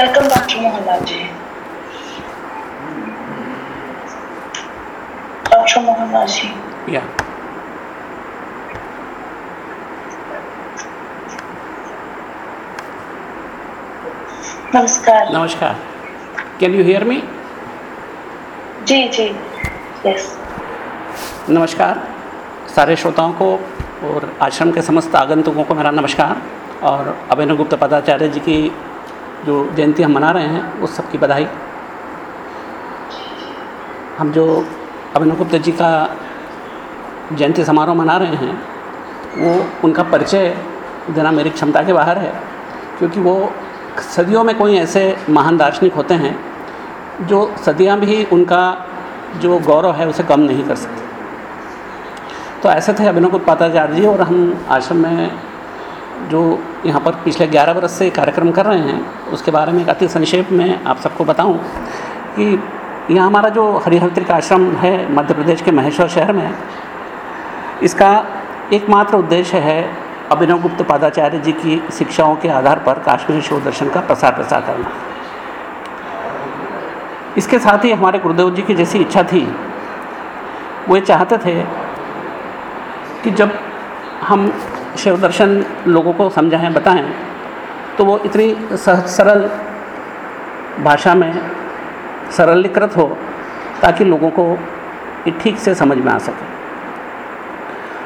Welcome doctor Mohanlal ji doctor Mohanlal ji या नमस्कार नमस्कार कैन यू हियर मी जी जी यस नमस्कार सारे श्रोताओं को और आश्रम के समस्त आगंतुकों को मेरा नमस्कार और अभिनव गुप्त पदाचार्य जी की जो जयंती हम मना रहे हैं उस सब की बधाई। हम जो अभिनव गुप्त जी का जयंती समारोह मना रहे हैं, वो उनका परिचय देना मेरी क्षमता के बाहर है, क्योंकि वो सदियों में कोई ऐसे महान दार्शनिक होते हैं, जो सदियाँ भी उनका जो गौरव है, उसे कम नहीं कर सकते। तो ऐसे थे अभिनव उत्पादाचार्य जी और हम आश्रम में जो यहाँ पर पिछले 11 वर्ष से कार्यक्रम कर रहे हैं, उसके बारे में अति संक्षेप में आप सबको बताऊँ कि यहाँ हमारा जो हरिहर आश्रम है मध्य प्रदेश के महेश्वर शहर में, इसका एकमात्र उद्देश्य है अभिनव गुप्त पादाचार्य जी की शिक्षाओं के आधार पर काश्मीरी शोध दर्शन का प्रसार प्रसार करना। इसके साथ ही हमारे गुरुदेव जी की जैसी इच्छा थी, वो ये चाहते थे कि जब हम शिव दर्शन लोगों को समझाएँ बताएँ। तो वो इतनी सहज सरल भाषा में सरलीकृत हो ताकि लोगों को ठीक से समझ में आ सके।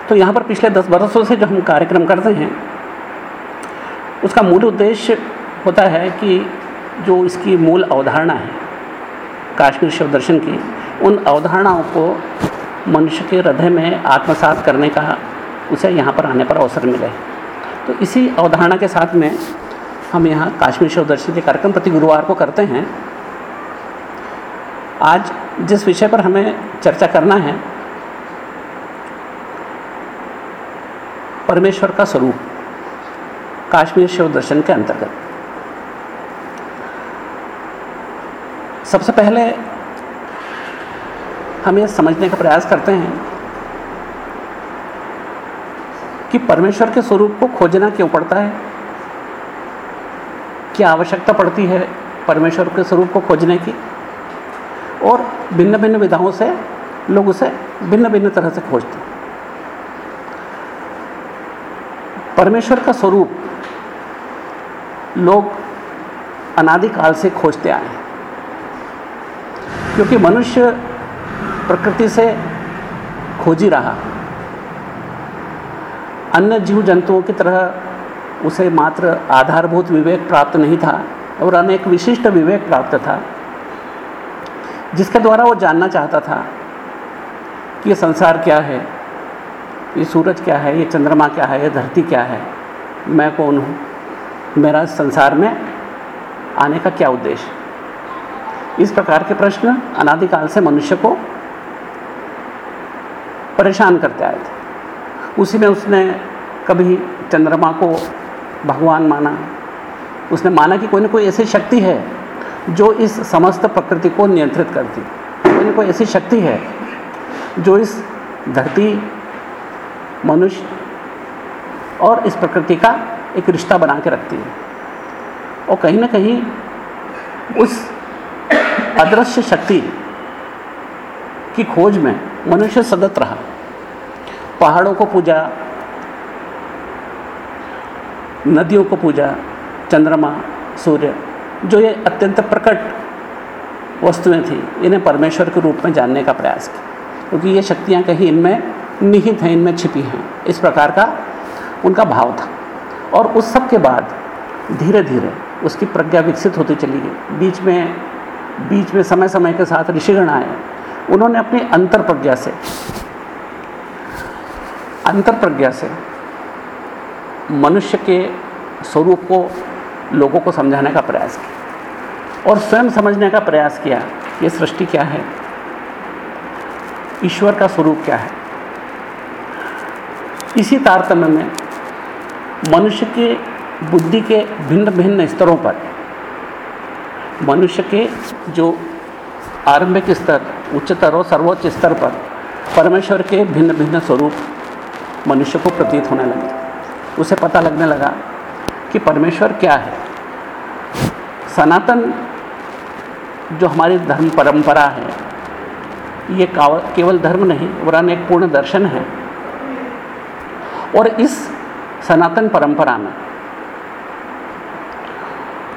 तो यहाँ पर पिछले दस बरसों से जो हम कार्यक्रम करते हैं, उसका मूल उद्देश्य होता है कि जो इसकी मूल अवधारणा है, काश्मीर शिव दर्शन की, उन अवधारणाओं को मनुष्य के हृदय में आत्मसात करने का उसे यहाँ पर आने पर अवसर मिले। तो इसी अवधारणा के साथ में हम यहाँ काश्मीर शिव दर्शन के कार्यक्रम प्रति गुरुवार को करते हैं। आज जिस विषय पर हमें चर्चा करना है, परमेश्वर का स्वरूप, काश्मीर शिव दर्शन के अंतर्गत। सबसे पहले हम ये समझने का प्रयास करते हैं कि परमेश्वर के स्वरूप को खोजना क्यों पड़ता है? क्या आवश्यकता पड़ती है परमेश्वर के स्वरूप को खोजने की? और भिन्न भिन्न विधाओं से लोग उसे भिन्न भिन्न तरह से खोजते हैं। परमेश्वर का स्वरूप लोग अनादिकाल से खोजते आए हैं। क्योंकि मनुष्य प्रकृति से खोजी रहा। अन्य जीव जंतुओं की तरह उसे मात्र आधारभूत विवेक प्राप्त नहीं था और अनेक विशिष्ट विवेक प्राप्त था, जिसके द्वारा वो जानना चाहता था कि ये संसार क्या है, ये सूरज क्या है, ये चंद्रमा क्या है, ये धरती क्या है, मैं कौन हूँ, मेरा संसार में आने का क्या उद्देश्य? इस प्रकार के प्रश्न अनादिकाल से मनुष्य को परेशान करते आए थे। उसी में उसने कभी चंद्रमा को भगवान माना। उसने माना कि कोई ना कोई ऐसी शक्ति है जो इस समस्त प्रकृति को नियंत्रित करती। कोई ना कोई ऐसी शक्ति है जो इस धरती, मनुष्य और इस प्रकृति का एक रिश्ता बना के रखती है। और कहीं ना कहीं उस अदृश्य शक्ति की खोज में मनुष्य सदत रहा। पहाड़ों को पूजा, नदियों को पूजा, चंद्रमा, सूर्य, जो ये अत्यंत प्रकट वस्तुएँ थी, इन्हें परमेश्वर के रूप में जानने का प्रयास किया। क्योंकि ये शक्तियाँ कहीं इनमें निहित हैं, इनमें छिपी हैं। इस प्रकार का उनका भाव था। और उस सब के बाद धीरे धीरे उसकी प्रज्ञा विकसित होती चली गई। बीच में बीच में समय समय के साथ ऋषिगण आए। उन्होंने अपनी अंतर प्रज्ञा से अंतर प्रज्ञा से। मनुष्य के स्वरूप को लोगों को समझाने का प्रयास किया। और स्वयं समझने का प्रयास किया, ये सृष्टि क्या है? ईश्वर का स्वरूप क्या है? इसी तारतम्य में मनुष्य के बुद्धि के भिन्न भिन्न स्तरों पर, मनुष्य के जो आरंभिक स्तर, उच्चतर और सर्वोच्च स्तर पर परमेश्वर के भिन्न भिन्न स्वरूप मनुष्य को प्रतीत होने लगे। उसे पता लगने लगा कि परमेश्वर क्या है। सनातन जो हमारी धर्म परंपरा है, ये केवल धर्म नहीं वरन एक पूर्ण दर्शन है। और इस सनातन परंपरा में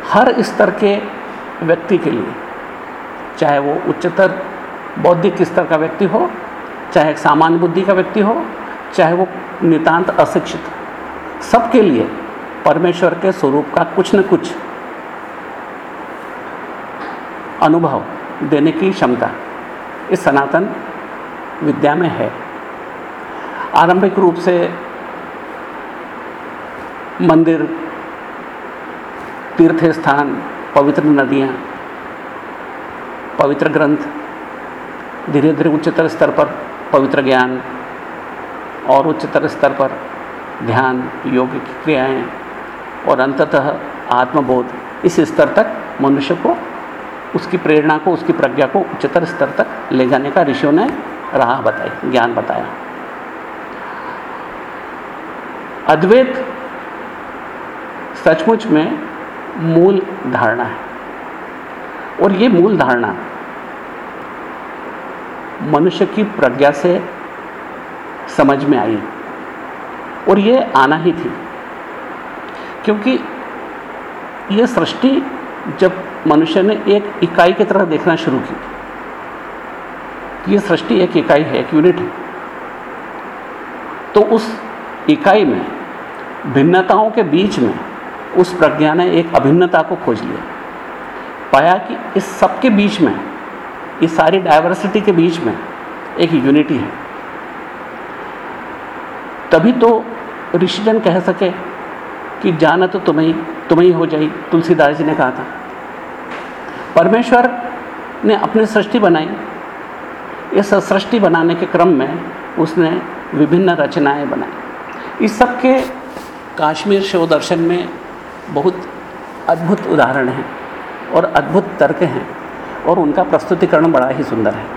हर स्तर के व्यक्ति के लिए, चाहे वो उच्चतर बौद्धिक स्तर का व्यक्ति हो, चाहे एक सामान्य बुद्धि का व्यक्ति हो चाहे वो नितांत अशिक्षित सबके लिए परमेश्वर के स्वरूप का कुछ न कुछ अनुभव देने की क्षमता इस सनातन विद्या में है। आरंभिक रूप से मंदिर तीर्थ स्थान पवित्र नदियाँ, पवित्र ग्रंथ धीरे धीरे उच्चतर स्तर पर पवित्र ज्ञान और उच्चतर स्तर पर ध्यान योग की क्रियाएँ और अंततः आत्मबोध। इस स्तर तक मनुष्य को, उसकी प्रेरणा को, उसकी प्रज्ञा को उच्चतर स्तर तक ले जाने का ऋषियों ने राह बताई, ज्ञान बताया। अद्वैत सचमुच में मूल धारणा है। और ये मूल धारणा मनुष्य की प्रज्ञा से समझ में आई। और ये आना ही थी। क्योंकि ये सृष्टि जब मनुष्य ने एक इकाई की तरह देखना शुरू की ये सृष्टि एक इकाई है, एक यूनिट है। तो उस इकाई में, भिन्नताओं के बीच में, उस प्रज्ञा ने एक अभिन्नता को खोज लिया। पाया कि इस सब के बीच में, इस सारी डायवर्सिटी के बीच में एक यूनिटी है। तभी तो ऋषिजन कह सके कि जान तो तुम्हें तुम्हें हो जाई तुलसीदास जी ने कहा था। परमेश्वर ने अपनी सृष्टि बनाई। इस सृष्टि बनाने के क्रम में उसने विभिन्न रचनाएँ बनाई। इस सब के काश्मीर शिव दर्शन में बहुत अद्भुत उदाहरण हैं और अद्भुत तर्क हैं और उनका प्रस्तुतिकरण बड़ा ही सुंदर है।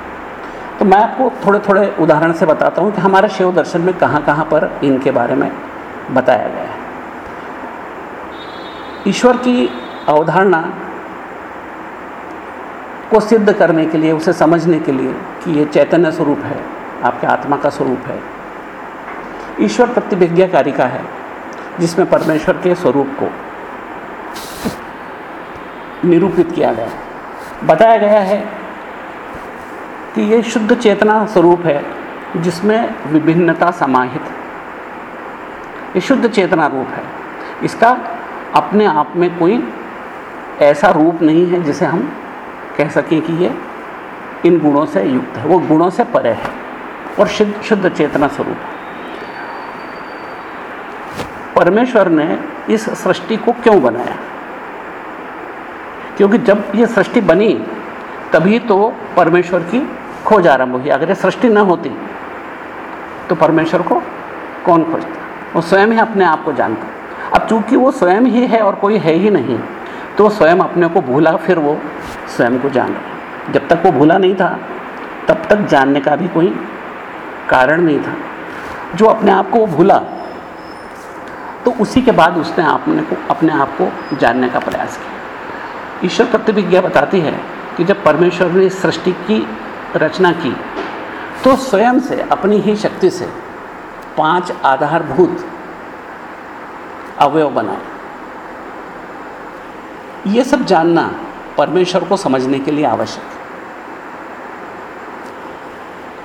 तो मैं आपको थोड़े थोड़े उदाहरण से बताता हूँ कि हमारे शिव दर्शन में कहाँ कहाँ पर इनके बारे में बताया गया है। ईश्वर की अवधारणा को सिद्ध करने के लिए, उसे समझने के लिए कि ये चैतन्य स्वरूप है, आपके आत्मा का स्वरूप है। ईश्वर प्रतिभिज्ञा कारिका है, जिसमें परमेश्वर के स्वरूप को निरूपित किया गया बताया गया है कि ये शुद्ध चेतना स्वरूप है, जिसमें विभिन्नता समाहित ये शुद्ध चेतना रूप है। इसका अपने आप में कोई ऐसा रूप नहीं है, जिसे हम कह सकें कि ये इन गुणों से युक्त है। वो गुणों से परे है और शुद्ध शुद्ध चेतना स्वरूप है। परमेश्वर ने इस सृष्टि को क्यों बनाया? क्योंकि जब ये सृष्टि बनी, तभी तो परमेश्वर की खोज आरंभ हुई अगर ये सृष्टि न होती तो परमेश्वर को कौन खोजता? वो स्वयं ही अपने आप को जानता अब चूँकि वो स्वयं ही है और कोई है ही नहीं तो स्वयं अपने को भूला, फिर वो स्वयं को जान रहा जब तक वो भूला नहीं था, तब तक जानने का भी कोई कारण नहीं था। जो अपने आप को वो भूला तो उसी के बाद उसने आपने को, अपने आप को जानने का प्रयास किया। ईश्वर प्रतिभिज्ञा बताती है कि जब परमेश्वर ने सृष्टि की रचना की। तो स्वयं से, अपनी ही शक्ति से पाँच आधारभूत अवयव बनाए। ये सब जानना परमेश्वर को समझने के लिए आवश्यक है।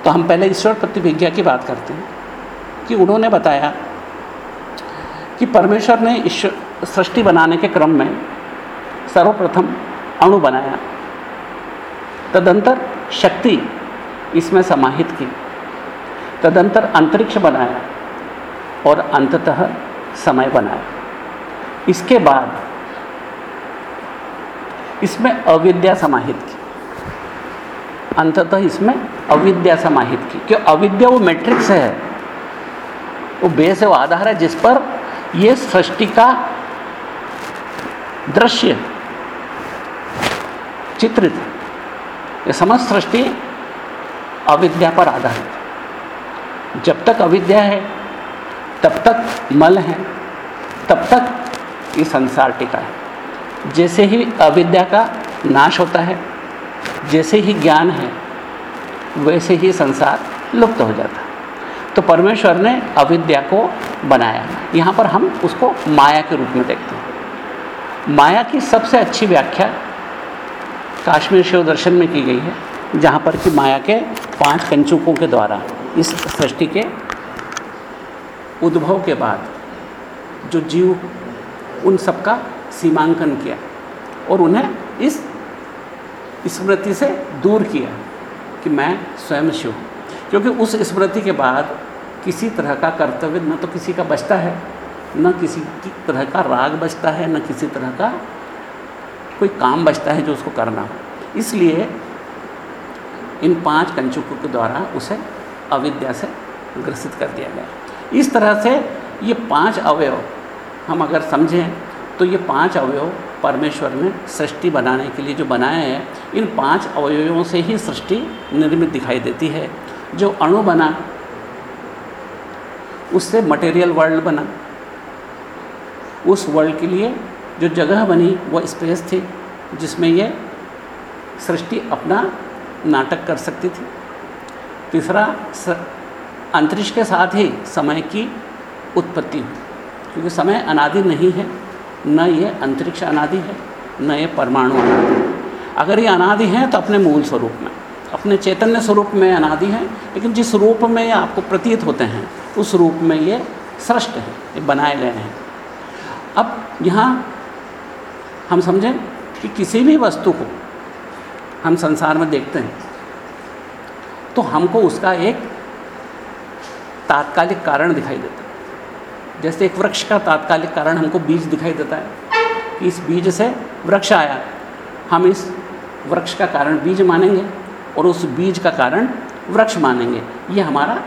तो हम पहले ईश्वर प्रतिभिज्ञा की बात करते हैं कि उन्होंने बताया कि परमेश्वर ने ईश्वर सृष्टि बनाने के क्रम में सर्वप्रथम अणु बनाया। तदंतर शक्ति इसमें समाहित की। तदंतर अंतरिक्ष बनाया और अंततः समय बनाया। इसके बाद इसमें अविद्या समाहित की। अंततः इसमें अविद्या समाहित की। क्यों? अविद्या वो मैट्रिक्स है। वो बेस है, वो आधार है, जिस पर ये सृष्टि का दृश्य चित्रित ये समस्त सृष्टि अविद्या पर आधारित जब तक अविद्या है, तब तक मल है, तब तक ये संसार टिका है। जैसे ही अविद्या का नाश होता है, जैसे ही ज्ञान है, वैसे ही संसार लुप्त हो जाता है। तो परमेश्वर ने अविद्या को बनाया। यहाँ पर हम उसको माया के रूप में देखते हैं। माया की सबसे अच्छी व्याख्या काश्मीर शिव दर्शन में की गई है, जहाँ पर कि माया के पाँच कंचुकों के द्वारा, इस सृष्टि के उद्भव के बाद, जो जीव उन सबका सीमांकन किया और उन्हें इस स्मृति से दूर किया कि मैं स्वयं शिव हूँ। क्योंकि उस स्मृति के बाद किसी तरह का कर्तव्य न तो किसी का बचता है, न किसी की तरह का राग बचता है, न किसी तरह का कोई काम बचता है जो उसको करना हो। इसलिए इन पाँच कंचुकों के द्वारा उसे अविद्या से ग्रसित कर दिया गया। इस तरह से ये पाँच अवयव हम अगर समझें तो ये पाँच अवयव परमेश्वर ने सृष्टि बनाने के लिए जो बनाए हैं, इन पाँच अवयवों से ही सृष्टि निर्मित दिखाई देती है। जो अणु बना, उससे मटेरियल वर्ल्ड बना। उस वर्ल्ड के लिए जो जगह बनी, वो स्पेस थी, जिसमें ये सृष्टि अपना नाटक कर सकती थी। तीसरा अंतरिक्ष के साथ ही समय की उत्पत्ति क्योंकि समय अनादि नहीं है, न ये अंतरिक्ष अनादि है, न ये परमाणु अनादि है। अगर ये अनादि हैं तो अपने मूल स्वरूप में, अपने चैतन्य स्वरूप में अनादि हैं, लेकिन जिस रूप में ये आपको प्रतीत होते हैं, उस रूप में ये सृष्ट है, ये बनाए गए हैं। अब यहाँ हम समझें कि किसी भी वस्तु को हम संसार में देखते हैं तो हमको उसका एक तात्कालिक कारण दिखाई देता है। जैसे एक वृक्ष का तात्कालिक कारण हमको बीज दिखाई देता है कि इस बीज से वृक्ष आया। हम इस वृक्ष का कारण बीज मानेंगे और उस बीज का कारण वृक्ष मानेंगे। ये हमारा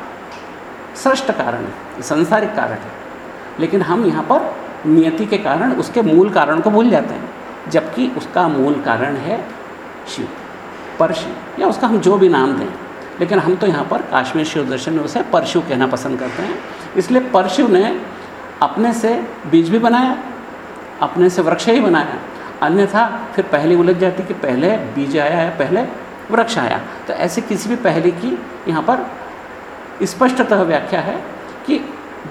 सृष्ट कारण है संसारिक कारण है। लेकिन हम यहाँ पर नियति के कारण उसके मूल कारण को भूल जाते हैं। जबकि उसका मूल कारण है शिव, परशु, या उसका हम जो भी नाम दें। लेकिन हम तो यहाँ पर काश्मीर शिव दर्शन में उसे परशु कहना पसंद करते हैं। इसलिए परशु ने अपने से बीज भी बनाया, अपने से वृक्ष ही बनाया। अन्यथा फिर पहले उलझ जाती कि पहले बीज आया है, पहले वृक्ष आया। तो ऐसे किसी भी पहले की यहाँ पर स्पष्टतः व्याख्या है कि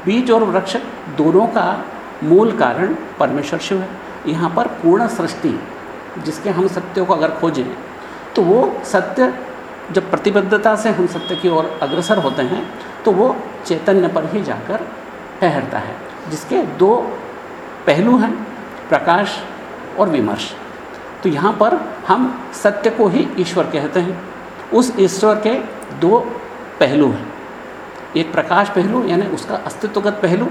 बीज और वृक्ष दोनों का मूल कारण परमेश्वर शिव है। यहाँ पर पूर्ण सृष्टि, जिसके हम सत्य को अगर खोजें तो वो सत्य जब प्रतिबद्धता से हम सत्य की ओर अग्रसर होते हैं तो वो चैतन्य पर ही जाकर ठहरता है, जिसके दो पहलू हैं, प्रकाश और विमर्श। तो यहाँ पर हम सत्य को ही ईश्वर कहते हैं। उस ईश्वर के दो पहलू हैं, एक प्रकाश पहलू, यानी उसका अस्तित्वगत पहलू,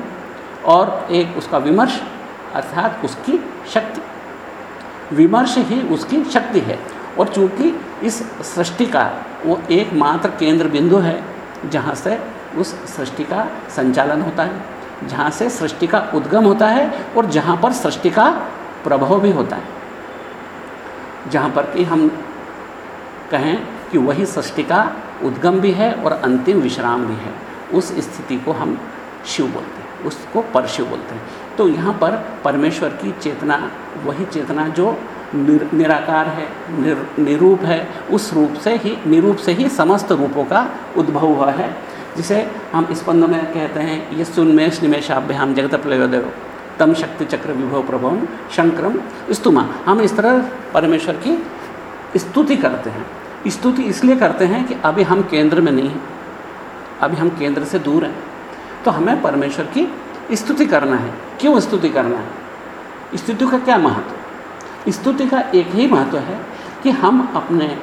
और एक उसका विमर्श अर्थात उसकी शक्ति। विमर्श ही उसकी शक्ति है। और चूँकि इस सृष्टि का वो एकमात्र केंद्र बिंदु है, जहाँ से उस सृष्टि का संचालन होता है, जहाँ से सृष्टि का उद्गम होता है और जहाँ पर सृष्टि का प्रभाव भी होता है। जहाँ पर कि हम कहें कि वही सृष्टि का उद्गम भी है और अंतिम विश्राम भी है। उस स्थिति को हम शिव बोलते हैं, उसको परशिव बोलते हैं। तो यहाँ पर परमेश्वर की चेतना वही चेतना जो निर, निराकार है निर, निरूप है उस रूप से ही निरूप से ही समस्त रूपों का उद्भव हुआ है। जिसे हम स्पंद में कहते हैं ये सुन्मेष निमेशाभ्याम जगत प्रयोदेव तम शक्ति चक्र विभव प्रभव शंकरम स्तुमा। हम इस तरह परमेश्वर की स्तुति करते हैं। स्तुति इसलिए करते हैं कि अभी हम केंद्र में नहीं हैं अभी हम केंद्र से दूर हैं। तो हमें परमेश्वर की स्तुति करना है। क्यों स्तुति करना है? स्तुति का क्या महत्व? स्तुति का एक ही महत्व है कि हम अपने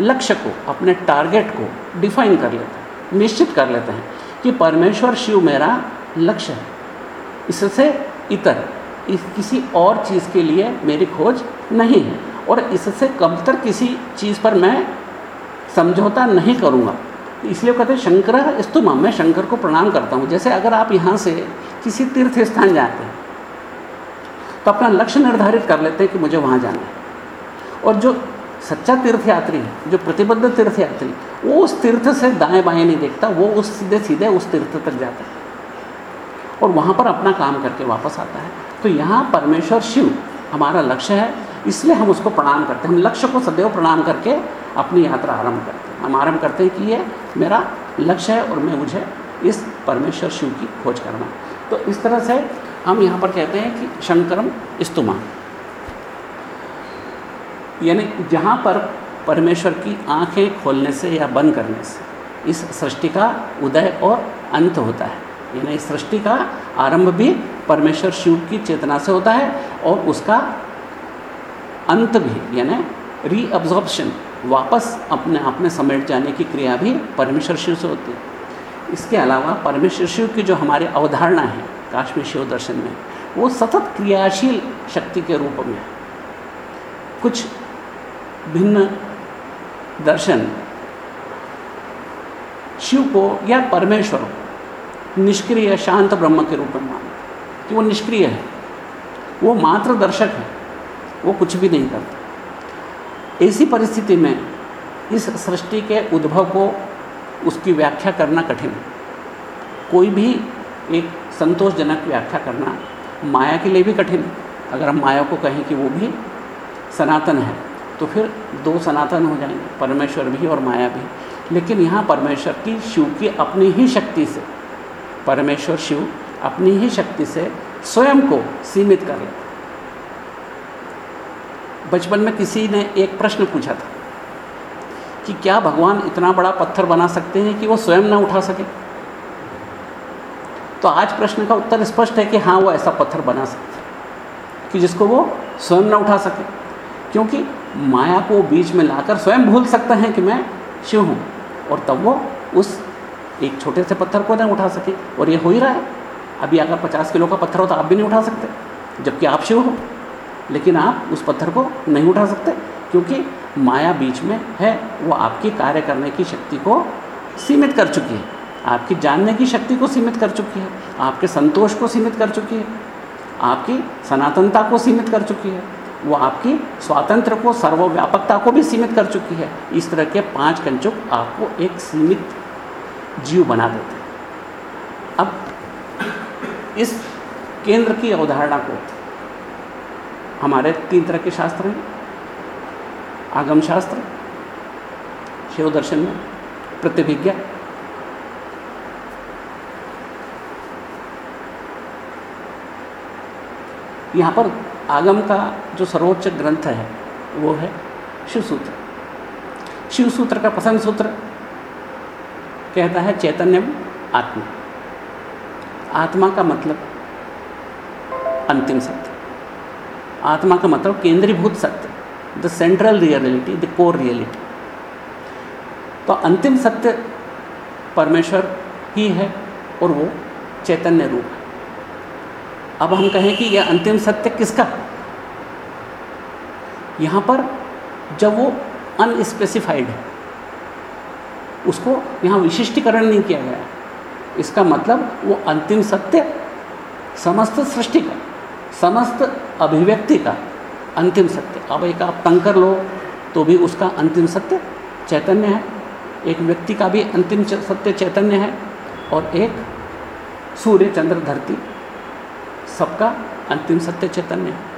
लक्ष्य को, अपने टारगेट को डिफाइन कर लेते हैं, निश्चित कर लेते हैं कि परमेश्वर शिव मेरा लक्ष्य है। इससे इतर, इस किसी और चीज़ के लिए मेरी खोज नहीं है। और इससे कब तक किसी चीज़ पर मैं समझौता नहीं करूँगा। इसलिए कहते हैं, शंकर स्तुमा मैं शंकर को प्रणाम करता हूँ। जैसे अगर आप यहाँ से किसी तीर्थ स्थान जाते हैं तो अपना लक्ष्य निर्धारित कर लेते हैं कि मुझे वहाँ जाना है। और जो सच्चा तीर्थयात्री है जो प्रतिबद्ध तीर्थयात्री, वो उस तीर्थ से दाएँ बाएँ नहीं देखता, वो उस सीधे सीधे उस तीर्थ तक जाता है। और वहाँ पर अपना काम करके वापस आता है। तो यहाँ परमेश्वर शिव हमारा लक्ष्य है, इसलिए हम उसको प्रणाम करते हैं। हम लक्ष्य को सदैव प्रणाम करके अपनी यात्रा आरंभ करते हैं। हम आरंभ करते हैं कि ये मेरा लक्ष्य है और मैं मुझे इस परमेश्वर शिव की खोज करना तो इस तरह से हम यहाँ पर कहते हैं कि शंकरम स्तुमा। यानी जहाँ पर परमेश्वर की आँखें खोलने से या बंद करने से इस सृष्टि का उदय और अंत होता है। यानी इस सृष्टि का आरंभ भी परमेश्वर शिव की चेतना से होता है और उसका अंत भी, यानी रीअब्जॉर्प्शन वापस अपने आप में समेट जाने की क्रिया भी परमेश्वर शिव से होती है। इसके अलावा परमेश्वर शिव की जो हमारी अवधारणा है, काश्मीर शिव दर्शन में, वो सतत क्रियाशील शक्ति के रूप में है। कुछ भिन्न दर्शन शिव को या परमेश्वर को निष्क्रिय, शांत ब्रह्म के रूप में मानते कि वो निष्क्रिय है। वो मात्र दर्शक है। वो कुछ भी नहीं करता। ऐसी परिस्थिति में इस सृष्टि के उद्भव को उसकी व्याख्या करना कठिन। कोई भी एक संतोषजनक व्याख्या करना माया के लिए भी कठिन। अगर हम माया को कहें कि वो भी सनातन है तो फिर दो सनातन हो जाएँगे, परमेश्वर भी और माया भी। लेकिन यहाँ परमेश्वर की शिव की अपनी ही शक्ति से, परमेश्वर शिव अपनी ही शक्ति से स्वयं को सीमित कर लेते बचपन में किसी ने एक प्रश्न पूछा था कि क्या भगवान इतना बड़ा पत्थर बना सकते हैं कि वो स्वयं ना उठा सके? तो आज प्रश्न का उत्तर स्पष्ट है कि हाँ वो ऐसा पत्थर बना सकते हैं कि जिसको वो स्वयं ना उठा सके। क्योंकि माया को बीच में लाकर स्वयं भूल सकते हैं कि मैं शिव हूँ और तब वो उस एक छोटे से पत्थर को ना उठा सके। और ये हो ही रहा है। अभी अगर पचास किलो का पत्थर हो तो आप भी नहीं उठा सकते, जबकि आप शिव हो। लेकिन आप उस पत्थर को नहीं उठा सकते, क्योंकि माया बीच में है, वो आपकी कार्य करने की शक्ति को सीमित कर चुकी है। आपकी जानने की शक्ति को सीमित कर चुकी है, आपके संतोष को सीमित कर चुकी है, आपकी सनातनता को सीमित कर चुकी है, वो आपकी स्वातंत्र को, सर्वव्यापकता को भी सीमित कर चुकी है। इस तरह के पाँच कंचुक आपको एक सीमित जीव बना देते हैं। अब इस केंद्र की अवधारणा को हमारे तीन तरह के शास्त्र हैं। आगम शास्त्र, शिव दर्शन में, प्रतिभिज्ञा। यहाँ पर आगम का जो सर्वोच्च ग्रंथ है, वो है शिव सूत्र शिव सूत्र का प्रथम सूत्र कहता है चैतन्य आत्मा। आत्मा का मतलब अंतिम सत्य आत्मा का मतलब केंद्रीभूत सत्य the central reality the core reality तो अंतिम सत्य परमेश्वर ही है और वो चैतन्य रूप है। अब हम कहें कि यह अंतिम सत्य किसका यहाँ पर जब वो अनस्पेसिफाइड है, उसको यहाँ विशिष्टीकरण नहीं किया गया इसका मतलब वो अंतिम सत्य समस्त सृष्टि का समस्त अभिव्यक्ति का अंतिम सत्य। अब एक आप कंकर लो तो भी उसका अंतिम सत्य चैतन्य है। एक व्यक्ति का भी अंतिम सत्य चैतन्य है और एक सूर्य चंद्र धरती, सबका अंतिम सत्य चैतन्य है।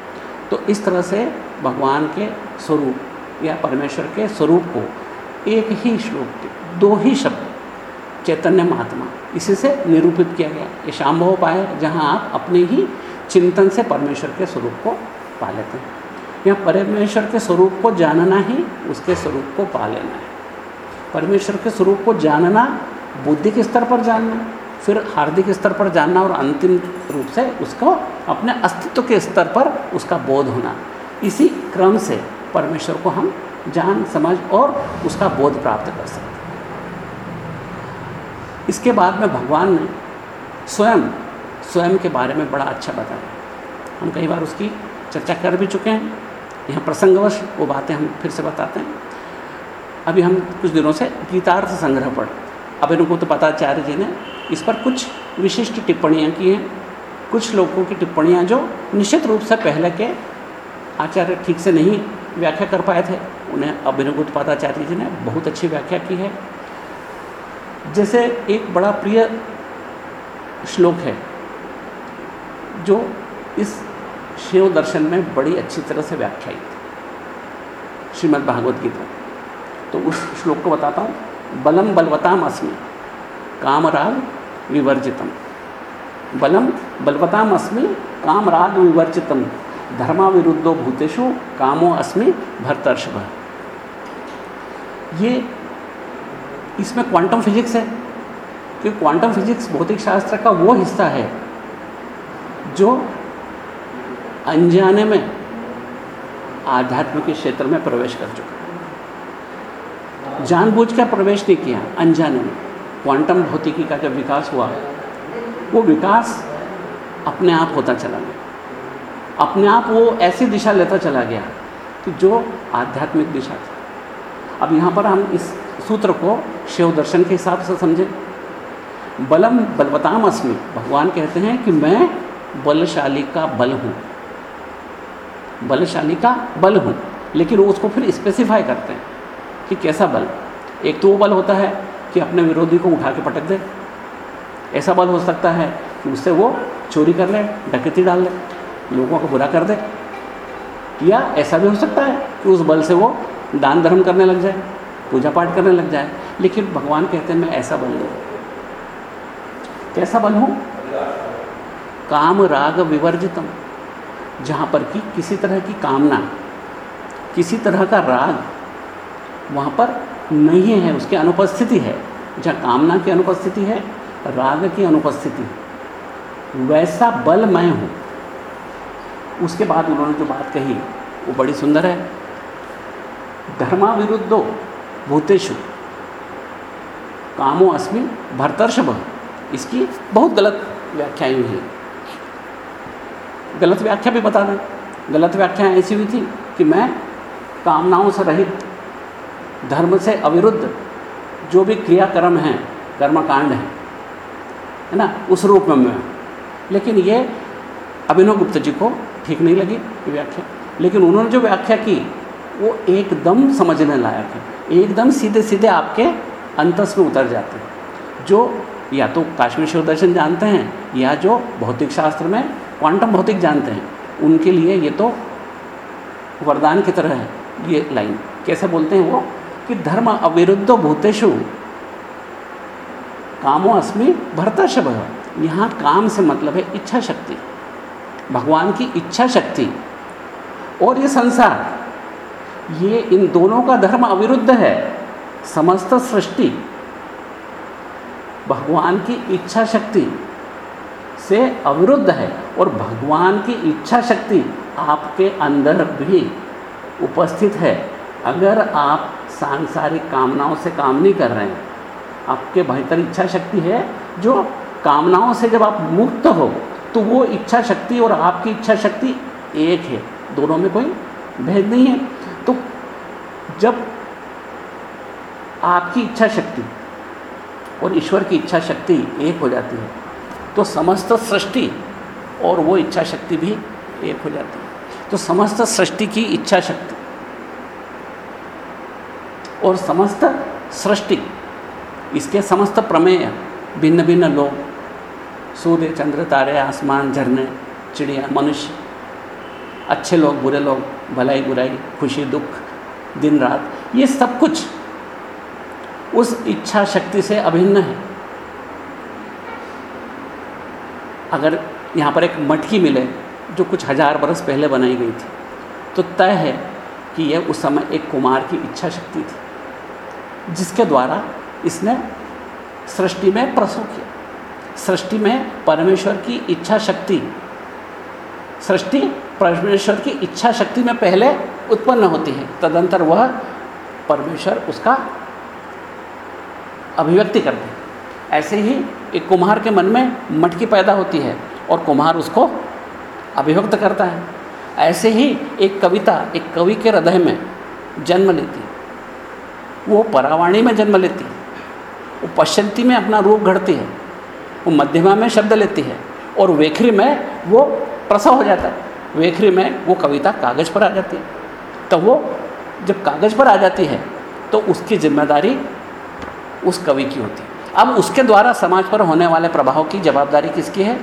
तो इस तरह से भगवान के स्वरूप या परमेश्वर के स्वरूप को एक ही श्लोक दो ही शब्द, चैतन्य महात्मा, इसी से निरूपित किया गया। ये शाम्भव पाए जहाँ आप अपने ही चिंतन से परमेश्वर के स्वरूप को पा लेते हैं। या परमेश्वर के स्वरूप को जानना ही उसके स्वरूप को पा लेना है। परमेश्वर के स्वरूप को जानना बुद्धि के स्तर पर जानना, फिर हार्दिक स्तर पर जानना और अंतिम रूप से उसको अपने अस्तित्व के स्तर पर उसका बोध होना। इसी क्रम से परमेश्वर को हम जान, समझ और उसका बोध प्राप्त कर सकते हैं। इसके बाद में भगवान ने स्वयं स्वयं के बारे में बड़ा अच्छा बताया। हम कई बार उसकी चर्चा कर भी चुके हैं। यहाँ प्रसंगवश वो बातें हम फिर से बताते हैं। अभी हम कुछ दिनों से गीतार्थ संग्रह पढ़ अब इनको तो पताचार्य जी ने इस पर कुछ विशिष्ट टिप्पणियाँ की हैं। कुछ लोगों की टिप्पणियाँ जो निश्चित रूप से पहले के आचार्य ठीक से नहीं व्याख्या कर पाए थे। उन्हें अभिनवगुप्त पादाचार्य जी ने बहुत अच्छी व्याख्या की है। जैसे एक बड़ा प्रिय श्लोक है। जो इस शिव दर्शन में बड़ी अच्छी तरह से व्याख्यायित श्रीमद् भागवत गीता। तो उस श्लोक को बताता हूँ। बलम बलवताम अस्मि। कामराग विवर्जितम। बलम बलवताम अस्मि। कामराग विवर्जितम। धर्मा विरुद्धो भूतेषु कामो अस्मि। भरतर्षभ। ये इसमें क्वांटम फिजिक्स है। क्योंकि क्वांटम फिजिक्स भौतिक शास्त्र का वो हिस्सा है। जो अनजाने में आध्यात्म के क्षेत्र में प्रवेश कर चुका जानबूझ कर प्रवेश नहीं किया, अनजाने में। क्वांटम भौतिकी का जब विकास हुआ, वो विकास अपने आप होता चला गया। अपने आप वो ऐसी दिशा लेता चला गया कि जो आध्यात्मिक दिशा थी। अब यहाँ पर हम इस सूत्र को शिव दर्शन के हिसाब से समझें। बलम बलवताम अस्मि भगवान कहते हैं कि मैं बलशाली का बल हूँ। बलशाली का बल हूँ। लेकिन वो उसको फिर स्पेसिफाई करते हैं कि कैसा बल। एक तो वो बल होता है कि अपने विरोधी को उठा के पटक दे। ऐसा बल हो सकता है कि उससे वो चोरी कर ले, डकैती डाल ले, लोगों को बुरा कर दे। या ऐसा भी हो सकता है कि उस बल से वो दान धर्म करने लग जाए पूजा पाठ करने लग जाए। लेकिन भगवान कहते हैं, मैं ऐसा बल नहीं कैसा बल हूँ? काम राग विवर्जितम, जहाँ पर कि किसी तरह की कामना, किसी तरह का राग वहाँ पर नहीं है, उसकी अनुपस्थिति है। जहाँ कामना की अनुपस्थिति है, राग की अनुपस्थिति वैसा बल मैं हूँ। उसके बाद उन्होंने जो बात कही, वो बड़ी सुंदर है। धर्मा विरुद्धो भूतेशु कामो अस्मि भरतर्षभ। इसकी बहुत गलत व्याख्या हुई है। गलत व्याख्या भी बता दें। गलत व्याख्या ऐसी हुई थी कि मैं कामनाओं से रहित, धर्म से अविरुद्ध जो भी क्रियाक्रम हैं, कर्मकांड हैं, है ना, उस रूप में मैं लेकिन ये अभिनव गुप्त जी को ठीक नहीं लगी व्याख्या। लेकिन उन्होंने जो व्याख्या की, वो एकदम समझने लायक है। एकदम सीधे सीधे आपके अंतस में उतर जाते हैं। जो या तो काश्मीर शिव दर्शन जानते हैं, या जो भौतिक शास्त्र में क्वांटम भौतिक जानते हैं। उनके लिए ये तो वरदान की तरह है, ये लाइन कैसे बोलते हैं वो? कि धर्म अविरुद्ध भूतेशु कामो अस्मि भरतर्षभ यहाँ काम से मतलब है इच्छा शक्ति। भगवान की इच्छा शक्ति। और ये संसार, ये इन दोनों का धर्म अविरुद्ध है। समस्त सृष्टि, भगवान की इच्छा शक्ति से अविरुद्ध है। और भगवान की इच्छा शक्ति आपके अंदर भी उपस्थित है। अगर आप सांसारिक कामनाओं से काम नहीं कर रहे हैं, आपके भीतर इच्छा शक्ति है, जो कामनाओं से जब आप मुक्त हो तो वो इच्छा शक्ति और आपकी इच्छा शक्ति एक है। दोनों में कोई भेद नहीं है। तो जब आपकी इच्छा शक्ति और ईश्वर की इच्छा शक्ति एक हो जाती है तो समस्त सृष्टि और वो इच्छा शक्ति भी एक हो जाती है। तो समस्त सृष्टि की इच्छा शक्ति और समस्त सृष्टि, इसके समस्त प्रमेय भिन्न भिन्न लोग, सूर्य, चंद्र, तारे, आसमान, झरने, चिड़िया, मनुष्य, अच्छे लोग, बुरे लोग, भलाई बुराई, खुशी, दुख, दिन, रात, ये सब कुछ उस इच्छा शक्ति से अभिन्न है। अगर यहाँ पर एक मटकी मिले जो कुछ हज़ार बरस पहले बनाई गई थी। तो तय है कि यह उस समय एक कुमार की इच्छा शक्ति थी, जिसके द्वारा इसने सृष्टि में प्रसव किया। सृष्टि में परमेश्वर की इच्छा शक्ति, सृष्टि परमेश्वर की इच्छा शक्ति में पहले उत्पन्न होती है। तदंतर वह परमेश्वर उसका अभिव्यक्ति करते हैं। ऐसे ही एक कुम्हार के मन में मटकी पैदा होती है। और कुम्हार उसको अभिव्यक्त करता है। ऐसे ही एक कविता, एक कवि के हृदय में जन्म लेती है। वो परावाणी में जन्म लेती है। वो पश्चंती में अपना रूप घड़ती है। वो मध्यमा में शब्द लेती है। और वेखरी में वो प्रसव हो जाता है। वेखरी में वो कविता कागज़ पर आ जाती है। तो वो जब कागज़ पर आ जाती है तो उसकी ज़िम्मेदारी उस कवि की होती है। अब उसके द्वारा समाज पर होने वाले प्रभाव की जवाबदारी किसकी है?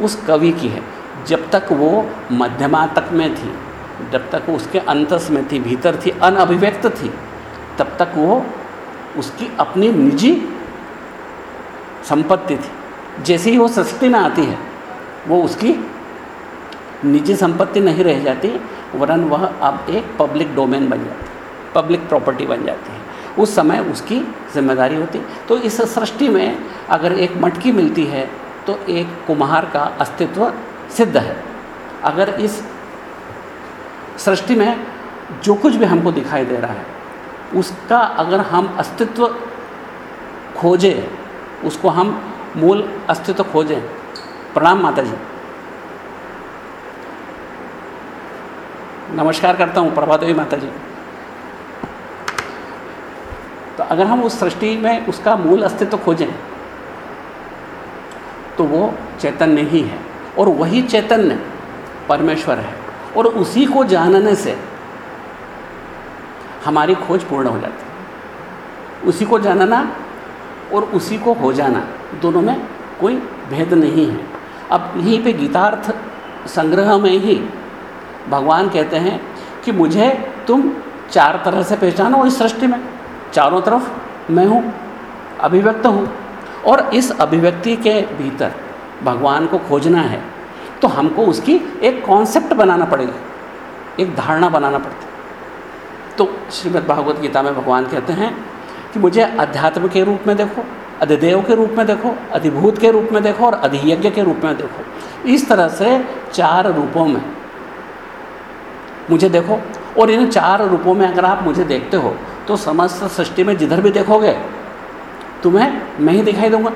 उस कवि की है। जब तक वो मध्यमा तक में थी, जब तक वो उसके अंतस में थी, भीतर थी अनअभिव्यक्त थी, तब तक वो उसकी अपनी निजी संपत्ति थी। जैसे ही वो सृष्टि में आती है, वो उसकी निजी संपत्ति नहीं रह जाती, वरन वह अब एक पब्लिक डोमेन बन जाती है पब्लिक प्रॉपर्टी बन जाती है। उस समय उसकी ज़िम्मेदारी होती। तो इस सृष्टि में अगर एक मटकी मिलती है तो एक कुम्हार का अस्तित्व सिद्ध है। अगर इस सृष्टि में जो कुछ भी हमको दिखाई दे रहा है, उसका अगर हम अस्तित्व खोजें, उसको हम मूल अस्तित्व खोजें, प्रणाम माता जी नमस्कार करता हूँ प्रभा देवी माता जी तो अगर हम उस सृष्टि में उसका मूल अस्तित्व खोजें तो वो चैतन्य ही है। और वही चैतन्य परमेश्वर है। और उसी को जानने से हमारी खोज पूर्ण हो जाती है। उसी को जानना और उसी को हो जाना दोनों में कोई भेद नहीं है। अब यहीं पे गीतार्थ संग्रह में ही भगवान कहते हैं कि मुझे तुम चार तरह से पहचानो इस सृष्टि में। चारों तरफ़ मैं हूँ, अभिव्यक्त हूँ। और इस अभिव्यक्ति के भीतर भगवान को खोजना है तो हमको उसकी एक कॉन्सेप्ट बनाना पड़ेगी, एक धारणा बनाना पड़ती तो श्रीमद् भागवत गीता में भगवान कहते हैं कि मुझे अध्यात्म के रूप में देखो, अधिदेव के रूप में देखो, अधिभूत के रूप में देखो और अधियज्ञ के रूप में देखो। इस तरह से चार रूपों में मुझे देखो और इन चार रूपों में अगर आप मुझे देखते हो तो समस्त सृष्टि में जिधर भी देखोगे तुम्हें मैं ही दिखाई दूँगा।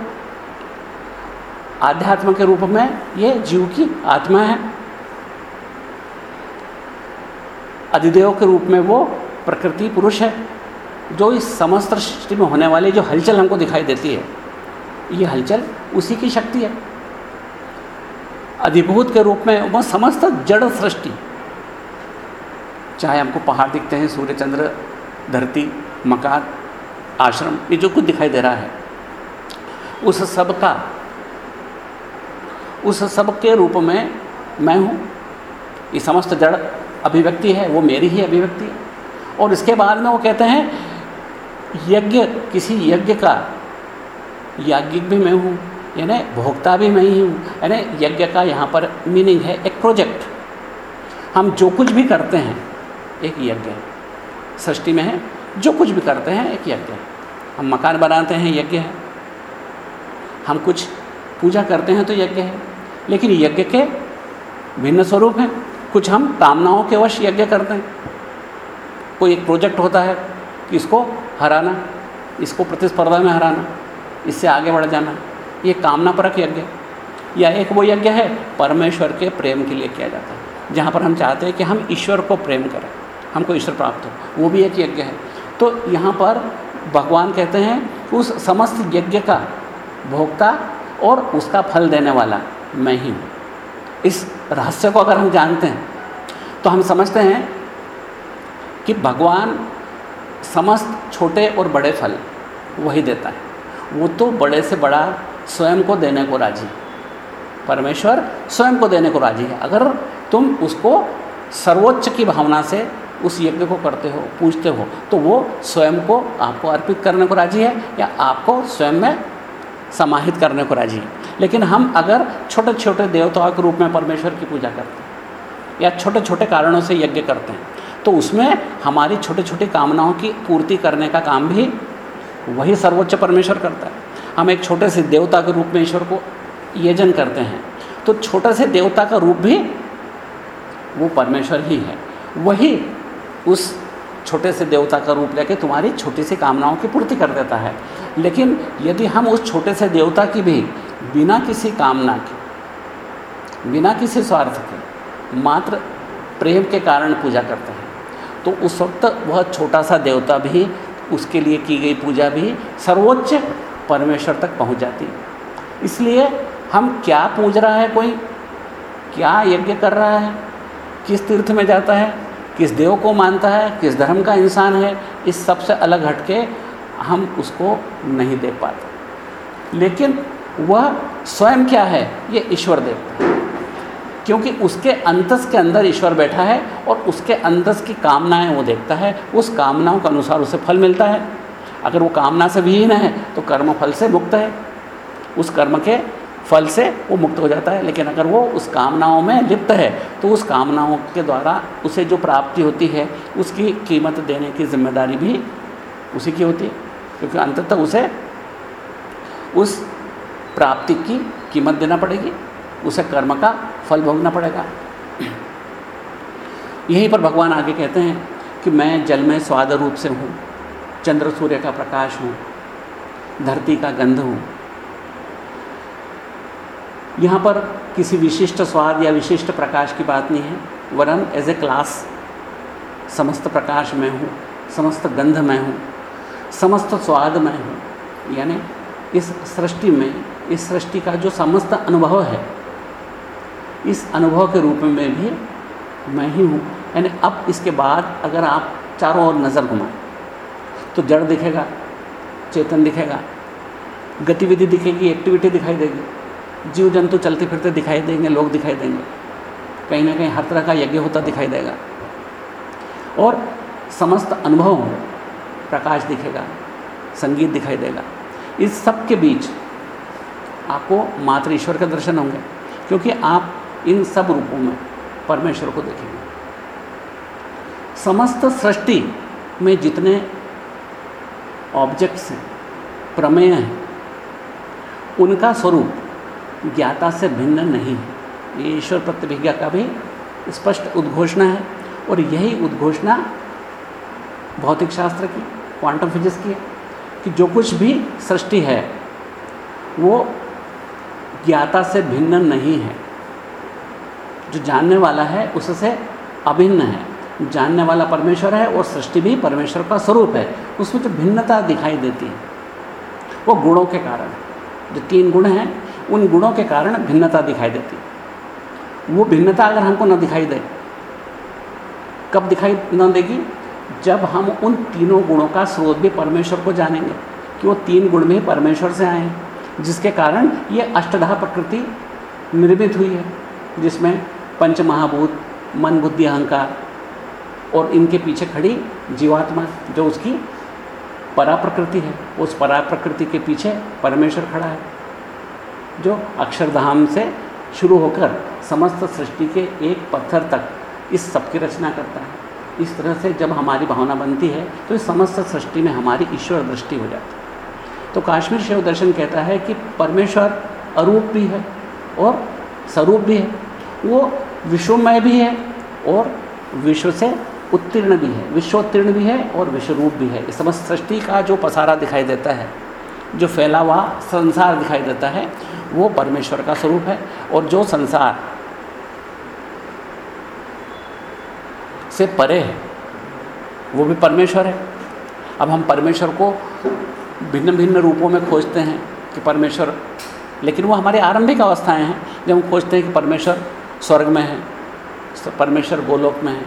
आध्यात्म के रूप में ये जीव की आत्मा है। अधिदेव के रूप में वो प्रकृति पुरुष है, जो इस समस्त सृष्टि में होने वाली जो हलचल हमको दिखाई देती है, ये हलचल उसी की शक्ति है। अधिभूत के रूप में वह समस्त जड़ सृष्टि, चाहे हमको पहाड़ दिखते हैं, सूर्य, चंद्र, धरती, मकान आश्रम, ये जो कुछ दिखाई दे रहा है, उस सब का उस सब के रूप में मैं हूँ। ये समस्त जड़ अभिव्यक्ति है, वो मेरी ही अभिव्यक्ति। है और इसके बाद में वो कहते हैं, यज्ञ, किसी यज्ञ का, याज्ञिक भी मैं हूँ, यानी भोक्ता भी मैं ही हूँ, यानी यज्ञ का यहाँ पर मीनिंग है, एक प्रोजेक्ट हम जो कुछ भी करते हैं, एक यज्ञ, सृष्टि में है जो कुछ भी करते हैं, एक यज्ञ है। हम मकान बनाते हैं, यज्ञ है। हम कुछ पूजा करते हैं तो यज्ञ है। लेकिन यज्ञ के भिन्न स्वरूप हैं। कुछ हम कामनाओं के वश यज्ञ करते हैं। कोई एक प्रोजेक्ट होता है कि इसको हराना, इसको प्रतिस्पर्धा में हराना, इससे आगे बढ़ जाना, ये कामना परक यज्ञ या एक वो यज्ञ है, परमेश्वर के प्रेम के लिए किया जाता है, जहाँ पर हम चाहते हैं कि हम ईश्वर को प्रेम करें। हमको ईश्वर प्राप्त हो। वो भी एक यज्ञ है। तो यहाँ पर भगवान कहते हैं, उस समस्त यज्ञ का भोक्ता और उसका फल देने वाला मैं ही हूँ। इस रहस्य को अगर हम जानते हैं तो हम समझते हैं कि भगवान समस्त छोटे और बड़े फल वही देता है। वो तो बड़े से बड़ा स्वयं को देने को राज़ी परमेश्वर स्वयं को देने को राज़ी है। अगर तुम उसको सर्वोच्च की भावना से उस यज्ञ को करते हो पूछते हो तो वो स्वयं को आपको अर्पित करने को राज़ी है या आपको स्वयं में समाहित करने को राज़ी है। लेकिन हम अगर छोटे छोटे देवताओं के रूप में परमेश्वर की पूजा करते हैं या छोटे छोटे कारणों से यज्ञ करते हैं तो उसमें हमारी छोटी छोटी कामनाओं की पूर्ति करने का काम भी वही सर्वोच्च परमेश्वर करता है। हम एक छोटे से देवता के रूप में ईश्वर को यजन करते हैं तो छोटे से देवता का रूप भी वो परमेश्वर ही है। वही उस छोटे से देवता का रूप लेके तुम्हारी छोटी सी कामनाओं की पूर्ति कर देता है। लेकिन यदि हम उस छोटे से देवता की भी बिना किसी कामना के, बिना किसी स्वार्थ के मात्र प्रेम के कारण पूजा करते हैं तो उस वक्त वह छोटा सा देवता भी, उसके लिए की गई पूजा भी सर्वोच्च परमेश्वर तक पहुँच जाती है। इसलिए हम क्या पूज रहा है कोई? क्या यज्ञ कर रहा है? किस तीर्थ में जाता है? किस देव को मानता है, किस धर्म का इंसान है, इस सबसे अलग हटके हम उसको नहीं देख पाते। लेकिन वह स्वयं क्या है, ये ईश्वर देखता है। क्योंकि उसके अंतस के अंदर ईश्वर बैठा है और उसके अंतस की कामनाएँ वो देखता है, उस कामनाओं के अनुसार उसे फल मिलता है। अगर वो कामना से विहीन है तो कर्म फल से मुक्त है। उस कर्म के फल से वो मुक्त हो जाता है। लेकिन अगर वो उस कामनाओं में लिप्त है तो उस कामनाओं के द्वारा उसे जो प्राप्ति होती है, उसकी कीमत देने की ज़िम्मेदारी भी उसी की होती है। क्योंकि अंततः उसे उस प्राप्ति की कीमत देना पड़ेगी, उसे कर्म का फल भोगना पड़ेगा। यहीं पर भगवान आगे कहते हैं कि मैं जल में स्वाद रूप से हूँ, चंद्र सूर्य का प्रकाश हूँ, धरती का गंध हूँ यहाँ पर किसी विशिष्ट स्वाद या विशिष्ट प्रकाश की बात नहीं है। वरन एज ए क्लास समस्त प्रकाश में हूँ, समस्त गंध में हूँ, समस्त स्वाद में हूँ। यानी इस सृष्टि में, इस सृष्टि का जो समस्त अनुभव है, इस अनुभव के रूप में भी मैं ही हूँ। यानी अब इसके बाद अगर आप चारों ओर नज़र घुमाएँ तो जड़ दिखेगा, चेतन दिखेगा, गतिविधि दिखेगी एक्टिविटी दिखाई देगी। जीव जंतु चलते फिरते दिखाई देंगे, लोग दिखाई देंगे। कहीं ना कहीं हर तरह का यज्ञ होता दिखाई देगा। और समस्त अनुभव प्रकाश दिखेगा, संगीत दिखाई देगा। इस सब के बीच आपको मात्र ईश्वर के दर्शन होंगे, क्योंकि आप इन सब रूपों में परमेश्वर को देखेंगे। समस्त सृष्टि में जितने ऑब्जेक्ट्स हैं, प्रमेय हैं, उनका स्वरूप ज्ञाता से भिन्न नहीं। है ये ईश्वर प्रतिभिज्ञा का भी स्पष्ट उद्घोषणा है और यही उद्घोषणा भौतिक शास्त्र की क्वांटम फिजिक्स की है कि जो कुछ भी सृष्टि है, वो ज्ञाता से भिन्न नहीं है। जो जानने वाला है, उससे अभिन्न है। जानने वाला परमेश्वर है और सृष्टि भी परमेश्वर का स्वरूप है। उसमें जो भिन्नता दिखाई देती है। वो गुणों के कारण जो तीन गुण हैं उन गुणों के कारण भिन्नता दिखाई देती वो भिन्नता अगर हमको न दिखाई दे, कब दिखाई न देगी? जब हम उन तीनों गुणों का स्रोत भी परमेश्वर को जानेंगे कि वो तीन गुण भी परमेश्वर से आए हैं, जिसके कारण ये अष्टधा प्रकृति निर्मित हुई है, जिसमें पंच महाभूत मन बुद्धि अहंकार और इनके पीछे खड़ी जीवात्मा, जो उसकी परा प्रकृति है, उस परा प्रकृति के पीछे परमेश्वर खड़ा है। जो अक्षरधाम से शुरू होकर समस्त सृष्टि के एक पत्थर तक इस सब की रचना करता है। इस तरह से जब हमारी भावना बनती है तो इस समस्त सृष्टि में हमारी ईश्वर दृष्टि हो जाती है। तो काश्मीर शिव दर्शन कहता है कि परमेश्वर अरूप भी है और स्वरूप भी है। वो विश्वमय भी है और विश्व से उत्तीर्ण भी है। विश्वोत्तीर्ण भी है और विश्वरूप भी है। इस समस्त सृष्टि का जो पसारा दिखाई देता है जो फैला हुआ संसार दिखाई देता है, वो परमेश्वर का स्वरूप है और जो संसार से परे है, वो भी परमेश्वर है। अब हम परमेश्वर को भिन्न भिन्न रूपों में खोजते हैं कि परमेश्वर, लेकिन वो हमारी आरंभिक अवस्थाएँ हैं, जब हम खोजते हैं कि परमेश्वर स्वर्ग में है, परमेश्वर गोलोक में है,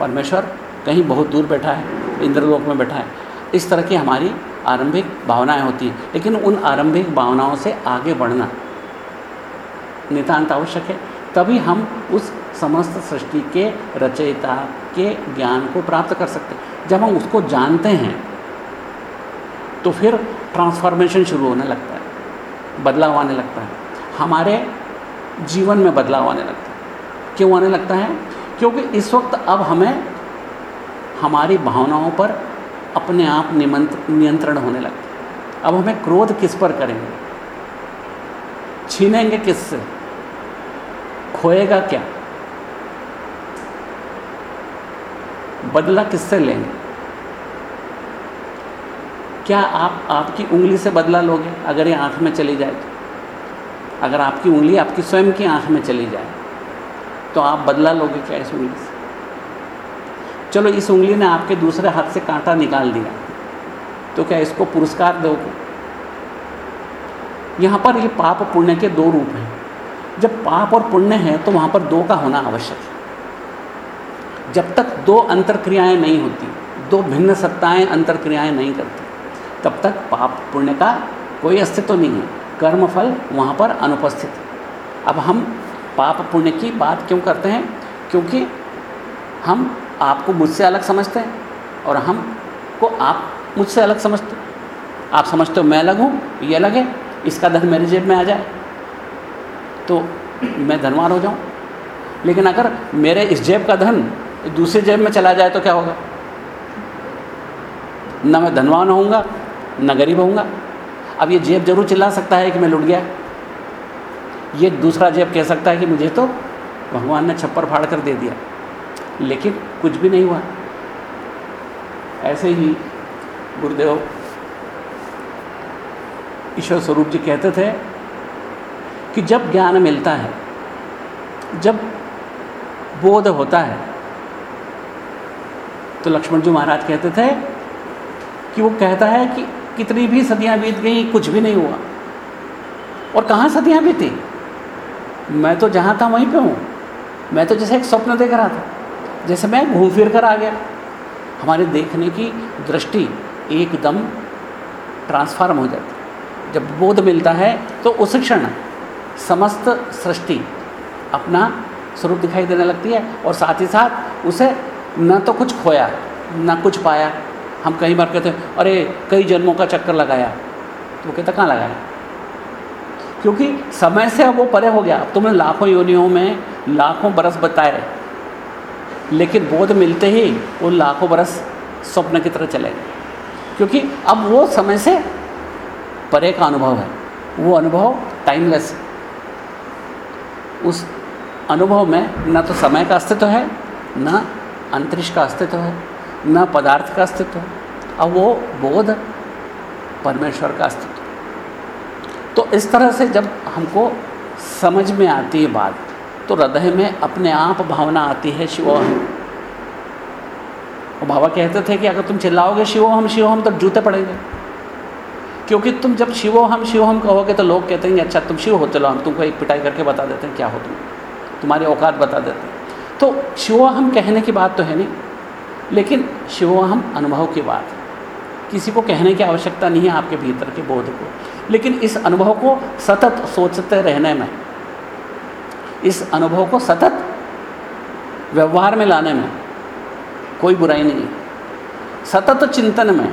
परमेश्वर कहीं बहुत दूर बैठा है, इंद्रलोक में बैठा है, इस तरह की हमारी आरंभिक भावनाएँ होती हैं। लेकिन उन आरंभिक भावनाओं से आगे बढ़ना नितांत आवश्यक है। तभी हम उस समस्त सृष्टि के रचयिता के ज्ञान को प्राप्त कर सकते हैं। जब हम उसको जानते हैं तो फिर ट्रांसफॉर्मेशन शुरू होने लगता है, बदलाव आने लगता है। हमारे जीवन में बदलाव आने लगता है। क्यों आने लगता है? क्योंकि इस वक्त अब हमें हमारी भावनाओं पर अपने आप नियंत्रण होने लगता अब हमें क्रोध किस पर करेंगे? छीनेंगे किससे? खोएगा क्या? बदला किससे लेंगे? क्या आप आपकी उंगली से बदला लोगे अगर ये आँख में चली जाए तो? अगर आपकी उंगली आपकी स्वयं की आँख में चली जाए तो आप बदला लोगे क्या इस उंगली से? चलो इस उंगली ने आपके दूसरे हाथ से कांटा निकाल दिया तो क्या इसको पुरस्कार दोगे? यहाँ पर ये पाप पुण्य के दो रूप हैं। जब पाप और पुण्य है तो वहाँ पर दो का होना आवश्यक है। जब तक दो अंतर क्रियाएँ नहीं होती, दो भिन्न सत्ताएँ अंतर क्रियाएँ नहीं करती, तब तक पाप पुण्य का कोई अस्तित्व नहीं है। कर्मफल वहाँ पर अनुपस्थित है। अब हम पाप पुण्य की बात क्यों करते हैं? क्योंकि हम आपको मुझसे अलग समझते हैं और हमको आप मुझसे अलग समझते आप समझते हो मैं अलग हूँ, ये अलग है, इसका धन मेरे जेब में आ जाए। तो मैं धनवान हो जाऊँ। लेकिन अगर मेरे इस जेब का धन दूसरे जेब में चला जाए तो क्या होगा? न मैं धनवान होऊँगा, न गरीब होऊँगा। अब ये जेब ज़रूर चिल्ला सकता है कि मैं लुट गया। ये दूसरा जेब कह सकता है कि मुझे तो भगवान ने छप्पर फाड़ कर दे दिया। लेकिन कुछ भी नहीं हुआ। ऐसे ही गुरुदेव ईश्वर स्वरूप जी कहते थे कि जब ज्ञान मिलता है, जब बोध होता है तो लक्ष्मण जी महाराज कहते थे कि वो कहता है कि कितनी भी सदियाँ बीत गई, कुछ भी नहीं हुआ। और कहाँ सदियाँ बीती? मैं तो जहाँ था वहीं पे हूँ। मैं तो जैसे एक स्वप्न देख रहा था। जैसे मैं घूम फिर कर आ गया। हमारे देखने की दृष्टि एकदम ट्रांसफार्म हो जाती जब बोध मिलता है तो उस क्षण समस्त सृष्टि अपना स्वरूप दिखाई देने लगती है और साथ ही साथ उसे न तो कुछ खोया, न कुछ पाया। हम कई बार कहते हैं, अरे, कई जन्मों का चक्कर लगाया। तो वो कहते, कहाँ लगाया? क्योंकि समय से अब वो परे हो गया। अब तुमने लाखों योनियों में लाखों बरस बताए लेकिन बोध मिलते ही वो लाखों बरस स्वप्न की तरह चले गए। क्योंकि अब वो समय से परे का अनुभव है। वो अनुभव टाइमलेस है। उस अनुभव में न तो समय का अस्तित्व है, न अंतरिक्ष का अस्तित्व है, न पदार्थ का अस्तित्व है। अब वो बोध परमेश्वर का अस्तित्व तो इस तरह से जब हमको समझ में आती है बात तो हृदय में अपने आप भावना आती है, शिव और बाबा कहते थे कि अगर तुम चिल्लाओगे शिवो हम शिवो हम तो जूते पड़ेंगे। क्योंकि तुम जब शिवो हम शिवो हम कहोगे तो लोग कहते हैं अच्छा तुम शिव हो, चलो, हम तुमको एक पिटाई करके बता देते हैं, क्या हो तुम? तुम्हारी औकात बता देते हैं। तो शिवो हम कहने की बात तो है नहीं, लेकिन शिवो हम अनुभव की बात है। किसी को कहने की आवश्यकता नहीं है आपके भीतर के बोध को। लेकिन इस अनुभव को सतत सोचते रहने में इस अनुभव को सतत व्यवहार में लाने में कोई बुराई नहीं है। सतत चिंतन में,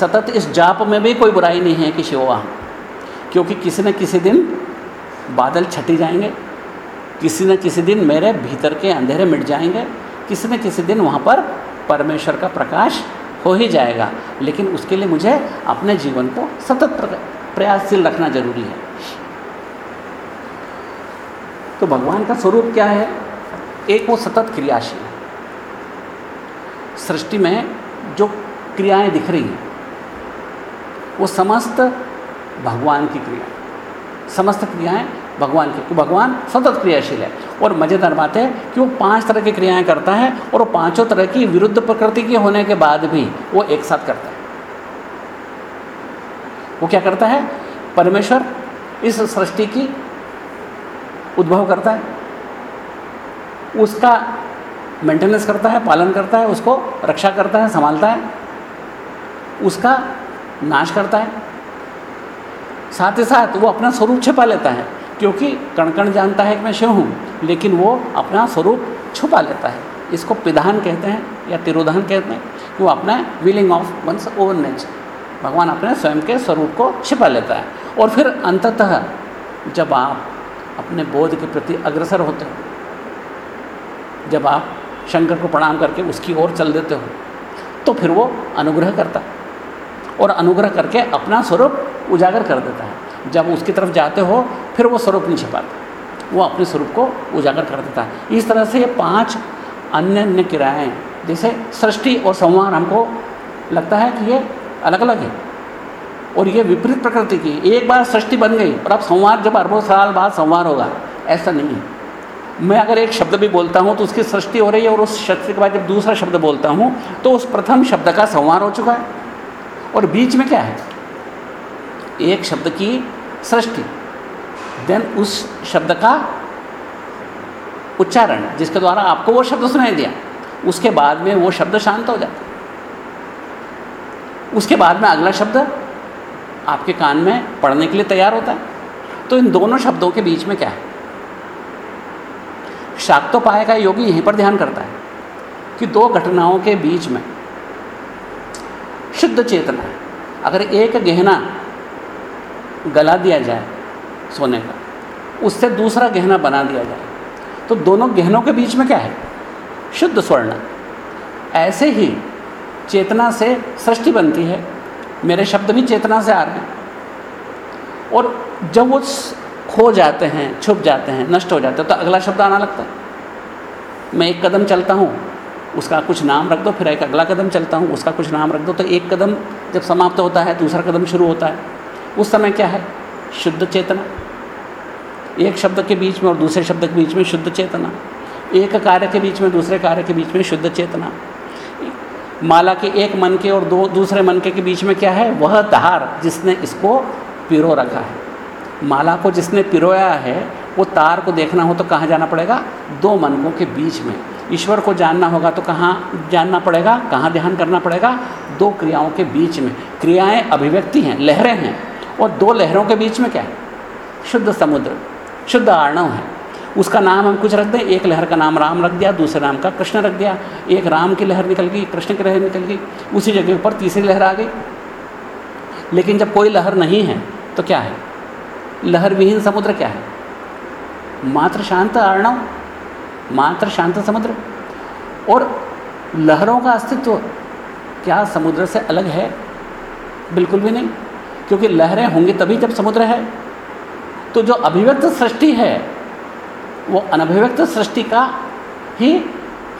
सतत इस जाप में भी कोई बुराई नहीं है कि शिववाहम क्योंकि किसी न किसी दिन बादल छटी जाएँगे, किसी न किसी दिन मेरे भीतर के अंधेरे मिट जाएँगे, किसी न किसी दिन वहाँ पर परमेश्वर का प्रकाश हो ही जाएगा। लेकिन उसके लिए मुझे अपने जीवन को सतत प्रयासशील रखना ज़रूरी है। तो भगवान का स्वरूप क्या है? एक वो सतत क्रियाशील है। सृष्टि में जो क्रियाएँ दिख रही हैं, वो समस्त भगवान की क्रिया समस्त क्रियाएँ भगवान की तो भगवान सतत क्रियाशील है। और मज़ेदार बात है कि वो पाँच तरह की क्रियाएँ करता है और वो पाँचों तरह की विरुद्ध प्रकृति के होने के बाद भी वो एक साथ करता है। वो क्या करता है? परमेश्वर इस सृष्टि की उद्भव करता है। उसका मेंटेनेंस करता है, पालन करता है, उसको रक्षा करता है, संभालता है, उसका नाश करता है। साथ ही साथ वो अपना स्वरूप छिपा लेता है, क्योंकि कण कण जानता है कि मैं शिव हूँ, लेकिन वो अपना स्वरूप छुपा लेता है। इसको पिधान कहते हैं या तिरोधान कहते हैं वो अपना willing of once over nature भगवान अपने स्वयं के स्वरूप को छिपा लेता है। और फिर अंततः जब आप अपने बोध के प्रति अग्रसर होते हो। जब आप शंकर को प्रणाम करके उसकी ओर चल देते हो तो फिर वो अनुग्रह करता और अनुग्रह करके अपना स्वरूप उजागर कर देता है। जब उसकी तरफ़ जाते हो, फिर वो स्वरूप नहीं छिपाता। वो अपने स्वरूप को उजागर कर देता है। इस तरह से ये पाँच अन्य अन्य क्रियाएँ, जैसे सृष्टि और संवार हमको लगता है कि ये अलग अलग है। और ये विपरीत प्रकृति की एक बार सृष्टि बन गई और अब संवार जब अरबों साल बाद संवार होगा, ऐसा नहीं है। मैं अगर एक शब्द भी बोलता हूँ तो उसकी सृष्टि हो रही है और उस शब्द के बाद जब दूसरा शब्द बोलता हूँ तो उस प्रथम शब्द का संवार हो चुका है। और बीच में क्या है? एक शब्द की सृष्टि देन उस शब्द का उच्चारण, जिसके द्वारा आपको वो शब्द सुनाई दिया। उसके बाद में वो शब्द शांत हो जाता उसके बाद में अगला शब्द आपके कान में पढ़ने के लिए तैयार होता है। तो इन दोनों शब्दों के बीच में क्या है? शाक्तोपाय का योगी यहीं पर ध्यान करता है कि दो घटनाओं के बीच में शुद्ध चेतना, अगर एक गहना गला दिया जाए सोने का, उससे दूसरा गहना बना दिया जाए तो दोनों गहनों के बीच में क्या है? शुद्ध स्वर्ण। ऐसे ही चेतना से सृष्टि बनती है। मेरे शब्द भी चेतना से आ रहे हैं। और जब वो खो जाते हैं, छुप जाते हैं, नष्ट हो जाते हैं तो अगला शब्द आना लगता है। मैं एक कदम चलता हूँ, उसका कुछ नाम रख दो, फिर एक अगला कदम चलता हूँ, उसका कुछ नाम रख दो तो एक कदम जब समाप्त होता है, दूसरा कदम शुरू होता है। उस समय क्या है? शुद्ध चेतना। एक शब्द के बीच में और दूसरे शब्द के बीच में शुद्ध चेतना। एक कार्य के बीच में, दूसरे कार्य के बीच में शुद्ध चेतना। माला के एक मन के और दो दूसरे मन के, बीच में क्या है? वह तार जिसने इसको पिरो रखा है। माला को जिसने पिरोया है वो तार को देखना हो तो कहाँ जाना पड़ेगा? दो मनकों के बीच में। ईश्वर को जानना होगा तो कहाँ जानना पड़ेगा? कहाँ ध्यान करना पड़ेगा? दो क्रियाओं के बीच में। क्रियाएँ अभिव्यक्ति हैं लहरें हैं। और दो लहरों के बीच में क्या है? शुद्ध समुद्र शुद्ध आर्णव है। उसका नाम हम कुछ रख दें। एक लहर का नाम राम रख दिया, दूसरे नाम का कृष्ण रख दिया। एक राम की लहर निकल गई, कृष्ण की लहर निकल गई। उसी जगह पर तीसरी लहर आ गई। लेकिन जब कोई लहर नहीं है तो क्या है? लहर विहीन समुद्र क्या है? मात्र शांत अर्णव, मात्र शांत समुद्र। और लहरों का अस्तित्व क्या समुद्र से अलग है? बिल्कुल भी नहीं। क्योंकि लहरें होंगी तभी जब समुद्र है। तो जो अभिव्यक्त सृष्टि है वो अनभिव्यक्त सृष्टि का ही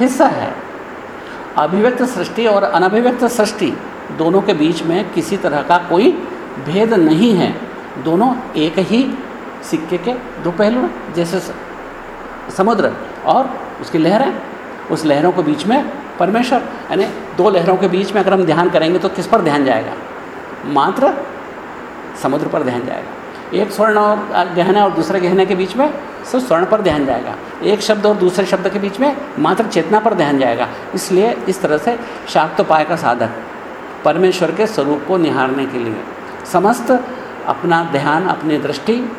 हिस्सा है। अभिव्यक्त सृष्टि और अनभिव्यक्त सृष्टि दोनों के बीच में किसी तरह का कोई भेद नहीं है। दोनों एक ही सिक्के के दो पहलू जैसे समुद्र और उसकी लहरें। उस लहरों के बीच में परमेश्वर, यानी दो लहरों के बीच में अगर हम ध्यान करेंगे तो किस पर ध्यान जाएगा? मात्र समुद्र पर ध्यान जाएगा। एक स्वर्ण और गहने और दूसरे गहने के बीच में सिर्फ़ स्वर्ण पर ध्यान जाएगा। एक शब्द और दूसरे शब्द के बीच में मात्र चेतना पर ध्यान जाएगा। इसलिए इस तरह से शाक्तोपाय का साधक परमेश्वर के स्वरूप को निहारने के लिए समस्त अपना ध्यान, अपनी दृष्टि,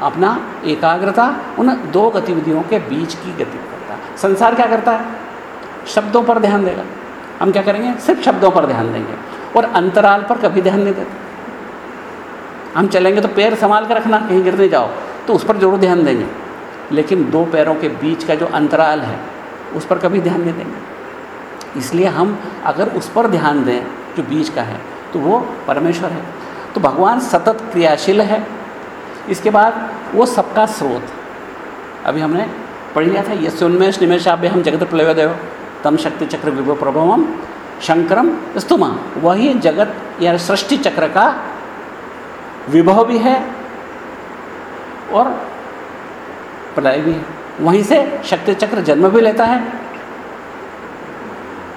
अपना एकाग्रता, उन दो गतिविधियों के बीच की गति करता है। संसार क्या करता है? शब्दों पर ध्यान देगा। हम क्या करेंगे? सिर्फ़ शब्दों पर ध्यान देंगे और अंतराल पर कभी ध्यान नहीं देते। हम चलेंगे तो पैर संभाल कर रखना, कहीं गिर नहीं जाओ। तो उस पर ज़रूर ध्यान देंगे। लेकिन दो पैरों के बीच का जो अंतराल है, उस पर कभी ध्यान नहीं देंगे। इसलिए हम अगर उस पर ध्यान दें, जो बीच का है तो वो परमेश्वर है। तो भगवान सतत क्रियाशील है। इसके बाद वो सबका स्रोत। अभी हमने पढ़ लिया था ये सुन्मेष निमेशाभ्य हम जगत देव तम शक्ति चक्र विभव प्रभवम, शंकरम स्तुमा। वही जगत या सृष्टि चक्र का विभव भी है और प्रलय भी है। वहीं से शक्ति चक्र जन्म भी लेता है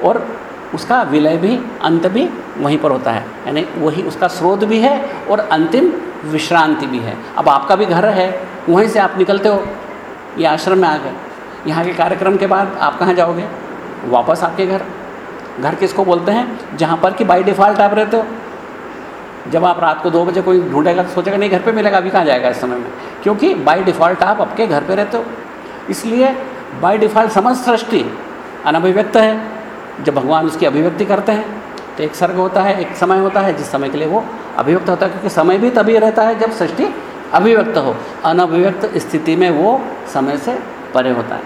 और उसका विलय भी, अंत भी वहीं पर होता है। यानी वही उसका स्रोत भी है और अंतिम विश्रांति भी है। अब आपका भी घर है, वहीं से आप निकलते हो, ये आश्रम में आ गए। यहाँ के कार्यक्रम के बाद आप कहाँ जाओगे? वापस आपके घर। घर किसको बोलते हैं? जहाँ पर कि बाई डिफ़ॉल्ट आप रहते हो। जब आप रात को दो बजे कोई ढूंढेगा तो सोचेगा, नहीं, घर पे मिलेगा, अभी कहाँ जाएगा इस समय में? क्योंकि बाई डिफ़ॉल्ट आप आपके घर पे रहते हो। इसलिए बाई डिफ़ॉल्ट समस्त सृष्टि अनभिव्यक्त है। जब भगवान उसकी अभिव्यक्ति करते हैं तो एक सर्ग होता है, एक समय होता है, जिस समय के लिए वो अभिव्यक्त होता है, क्योंकि समय भी तभी रहता है जब सृष्टि अभिव्यक्त हो। अनभिव्यक्त स्थिति में वो समय से परे होता है।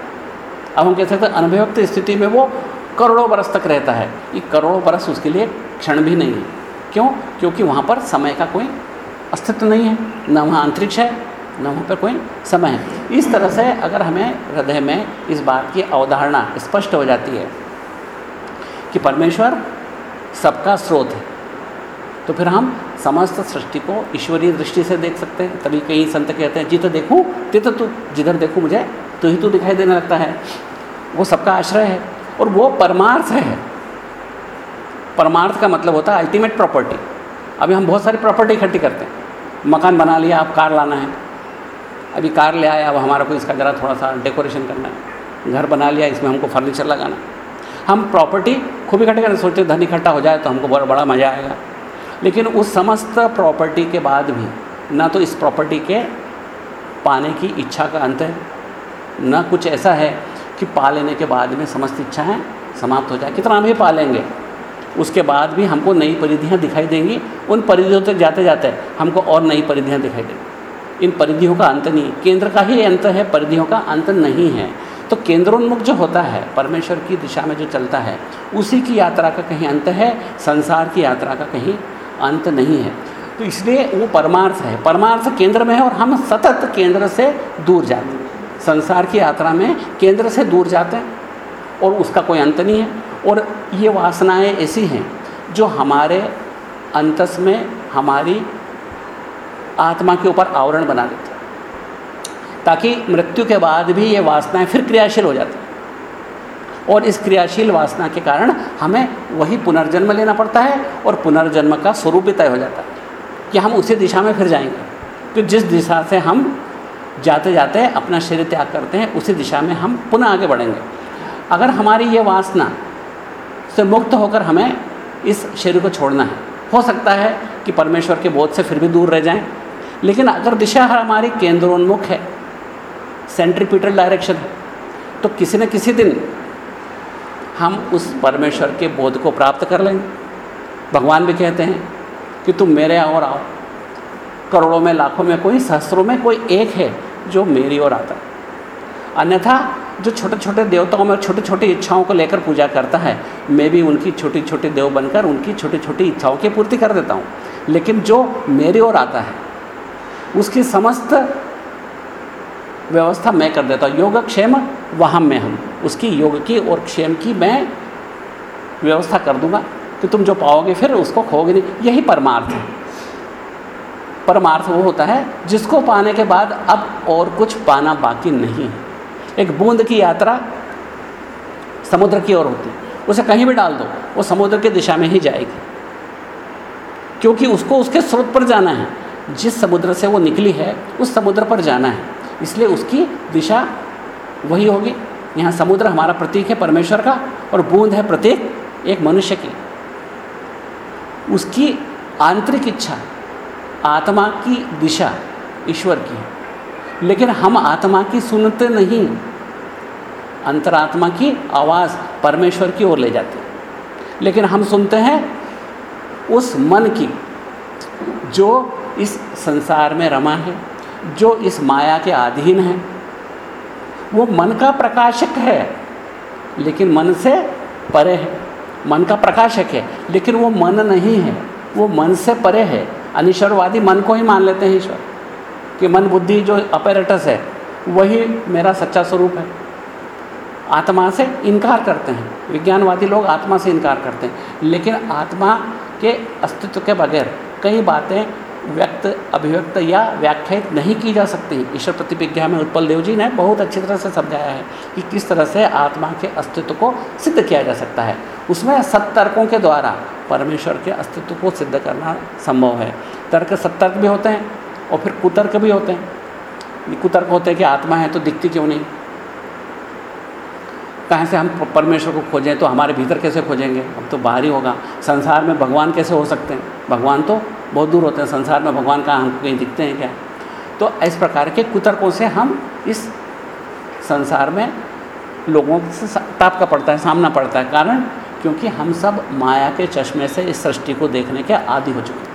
अब हम कह सकते हैं, अनभिव्यक्त स्थिति में वो करोड़ों बरस तक रहता है। ये करोड़ों बरस उसके लिए क्षण भी नहीं है। क्यों? क्योंकि वहाँ पर समय का कोई अस्तित्व नहीं है। न वहाँ अंतरिक्ष है, न वहाँ पर कोई समय है। इस तरह से अगर हमें हृदय में इस बात की अवधारणा स्पष्ट हो जाती है कि परमेश्वर सबका स्रोत है तो फिर हम समस्त सृष्टि को ईश्वरीय दृष्टि से देख सकते हैं। तभी कई संत कहते हैं जित देखूँ तित तू, जिधर देखूँ मुझे तो ही तू दिखाई देने लगता है। वो सबका आश्रय है और वो परमार्थ है। परमार्थ का मतलब होता है अल्टीमेट प्रॉपर्टी अभी हम बहुत सारी प्रॉपर्टी इकट्ठी करते हैं। मकान बना लिया, अब कार लाना है। अभी कार ले आया, अब हमारा को इसका ज़रा थोड़ा सा डेकोरेशन करना है। घर बना लिया, इसमें हमको फर्नीचर लगाना हम प्रॉपर्टी खूब इकट्ठे करते सोचते धन इकट्ठा हो जाए तो हमको बड़ा बड़ा मज़ा आएगा। लेकिन उस समस्त प्रॉपर्टी के बाद भी, ना तो इस प्रॉपर्टी के पाने की इच्छा का अंत है, न कुछ ऐसा है कि पा लेने के बाद में समस्त इच्छाएँ समाप्त हो जाए। कितना हम भी पालेंगे? उसके बाद भी हमको नई परिधियाँ दिखाई देंगी। उन परिधियों तक जाते जाते हमको और नई परिधियाँ दिखाई देंगी। इन परिधियों का अंत नहीं, केंद्र का ही अंत है, परिधियों का अंत नहीं है। तो केंद्रोन्मुख जो होता है, परमेश्वर की दिशा में जो चलता है, उसी की यात्रा का कहीं अंत है, संसार की यात्रा का कहीं अंत नहीं है। तो इसलिए वो परमार्थ है। परमार्थ केंद्र में है और हम सतत केंद्र से दूर जाते हैं। संसार की यात्रा में केंद्र से दूर जाते हैं और उसका कोई अंत नहीं है। और ये वासनाएँ ऐसी हैं जो हमारे अंतस में हमारी आत्मा के ऊपर आवरण बना देती ताकि मृत्यु के बाद भी ये वासनाएँ फिर क्रियाशील हो जाती और इस क्रियाशील वासना के कारण हमें वही पुनर्जन्म लेना पड़ता है और पुनर्जन्म का स्वरूप भी तय हो जाता है कि हम उसी दिशा में फिर जाएँगे। कि जिस दिशा से हम जाते जाते अपना शरीर त्याग करते हैं, उसी दिशा में हम पुनः आगे बढ़ेंगे। अगर हमारी ये वासना से मुक्त होकर हमें इस शरीर को छोड़ना है। हो सकता है कि परमेश्वर के बोध से फिर भी दूर रह जाएँ, लेकिन अगर दिशा हमारी केंद्रोन्मुख है, सेंट्रीपिटल डायरेक्शन है तो किसी न किसी दिन हम उस परमेश्वर के बोध को प्राप्त कर लेंगे। भगवान भी कहते हैं कि तुम मेरे और आओ। करोड़ों में, लाखों में, कोई सहस्रों में कोई एक है जो मेरी ओर आता है। अन्यथा जो छोटे छोटे देवताओं में छोटी छोटी इच्छाओं को लेकर पूजा करता है, मैं भी उनकी छोटी छोटी देव बनकर उनकी छोटी छोटी इच्छाओं की पूर्ति कर देता हूँ। लेकिन जो मेरी ओर आता है, उसकी समस्त व्यवस्था मैं कर देता हूँ। योग क्षेम, वहाँ में हम उसकी योग की और क्षेम की मैं व्यवस्था कर दूँगा कि तुम जो पाओगे फिर उसको खोगे नहीं। यही परमार्थ है। परमार्थ वो होता है जिसको पाने के बाद अब और कुछ पाना बाकी नहीं है। एक बूंद की यात्रा समुद्र की ओर होती है। उसे कहीं भी डाल दो, वो समुद्र की दिशा में ही जाएगी। क्योंकि उसको उसके स्रोत पर जाना है। जिस समुद्र से वो निकली है, उस समुद्र पर जाना है। इसलिए उसकी दिशा वही होगी। यहाँ समुद्र हमारा प्रतीक है परमेश्वर का और बूंद है प्रतीक एक मनुष्य की। उसकी आंतरिक इच्छा आत्मा की दिशा ईश्वर की है। लेकिन हम आत्मा की सुनते नहीं। अंतरात्मा की आवाज़ परमेश्वर की ओर ले जाती हैं। लेकिन हम सुनते हैं उस मन की, जो इस संसार में रमा है, जो इस माया के अधीन है। वो मन का प्रकाशक है, लेकिन मन से परे है। मन का प्रकाशक है, लेकिन वो मन नहीं है। वो मन से परे है। अनिश्वरवादी मन को ही मान लेते हैं ईश्वर। कि मन बुद्धि जो अपेरेटस है, वही मेरा सच्चा स्वरूप है। आत्मा से इनकार करते हैं। विज्ञानवादी लोग आत्मा से इनकार करते हैं। लेकिन आत्मा के अस्तित्व के बगैर कई बातें व्यक्त, अभिव्यक्त या व्याख्यात नहीं की जा सकती। ईश्वर प्रतिविज्ञा में उत्पल देव जी ने बहुत अच्छी तरह से समझाया है कि किस तरह से आत्मा के अस्तित्व को सिद्ध किया जा सकता है। उसमें सत्तर्कों के द्वारा परमेश्वर के अस्तित्व को सिद्ध करना संभव है। तर्क सत्तर्क भी होते हैं और फिर कुतर्क भी होते हैं। कुतर्क होते हैं कि आत्मा है तो दिखती क्यों नहीं? कहाँ से हम परमेश्वर को खोजें तो हमारे भीतर कैसे खोजेंगे? अब तो बाहर ही होगा। संसार में भगवान कैसे हो सकते हैं? भगवान तो बहुत दूर होते हैं। संसार में भगवान कहाँ हमको कहीं दिखते हैं क्या? तो इस प्रकार के कुतर्कों से हम इस संसार में लोगों से, ताप का पड़ता है, सामना पड़ता है। कारण क्योंकि हम सब माया के चश्मे से इस सृष्टि को देखने के आदि हो चुके हैं।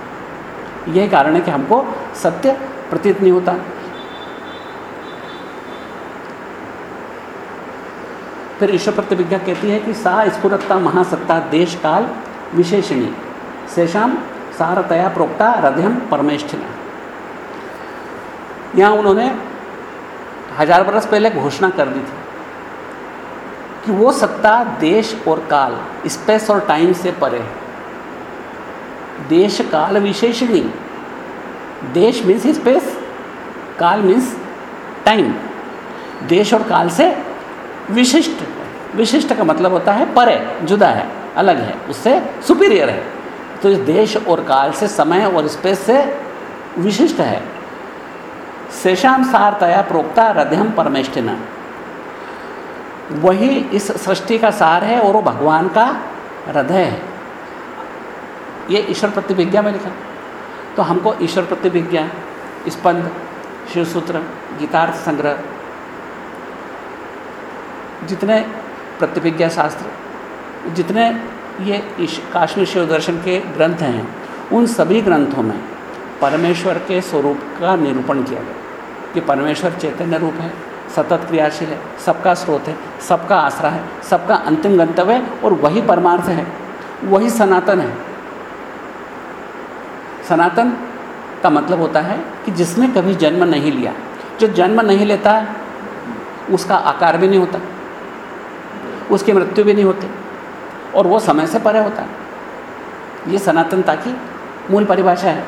यही कारण है कि हमको सत्य प्रतीत नहीं होता। फिर ईश्वर प्रतिविज्ञा कहती है कि सा स्फुरत्ता महासत्ता देश काल विशेषणी। शेषाम सारतया प्रोक्ता हृदय परमेष्ठिना। यहाँ उन्होंने हज़ार बरस पहले घोषणा कर दी थी कि वो सत्ता देश और काल, स्पेस और टाइम से परे है। देश काल विशेषणी। देश मीन्स स्पेस काल मीन्स टाइम देश और काल से विशिष्ट। विशिष्ट का मतलब होता है परे, जुदा है, अलग है, उससे सुपीरियर है। तो इस देश और काल से समय और स्पेस से विशिष्ट है। शेषाम सारतया प्रोक्ता हृदय परमेष्ठिना। वही इस सृष्टि का सार है और वो भगवान का हृदय है। ये ईश्वर प्रतिविज्ञा में लिखा। तो हमको ईश्वर प्रतिविज्ञा स्पंद, शिवसूत्र, गीतार्थ संग्रह, जितने प्रतिभिज्ञा शास्त्र, जितने ये काश्मीर शिव दर्शन के ग्रंथ हैं, उन सभी ग्रंथों में परमेश्वर के स्वरूप का निरूपण किया गया कि परमेश्वर चैतन्य रूप है, सतत क्रियाशील है, सबका स्रोत है, सबका आसरा है, सबका अंतिम गंतव्य है और वही परमार्थ है, वही सनातन है। सनातन का मतलब होता है कि जिसने कभी जन्म नहीं लिया। जो जन्म नहीं लेता, उसका आकार भी नहीं होता, उसकी मृत्यु भी नहीं होती, और वो समय से परे होता है। ये सनातनता की मूल परिभाषा है।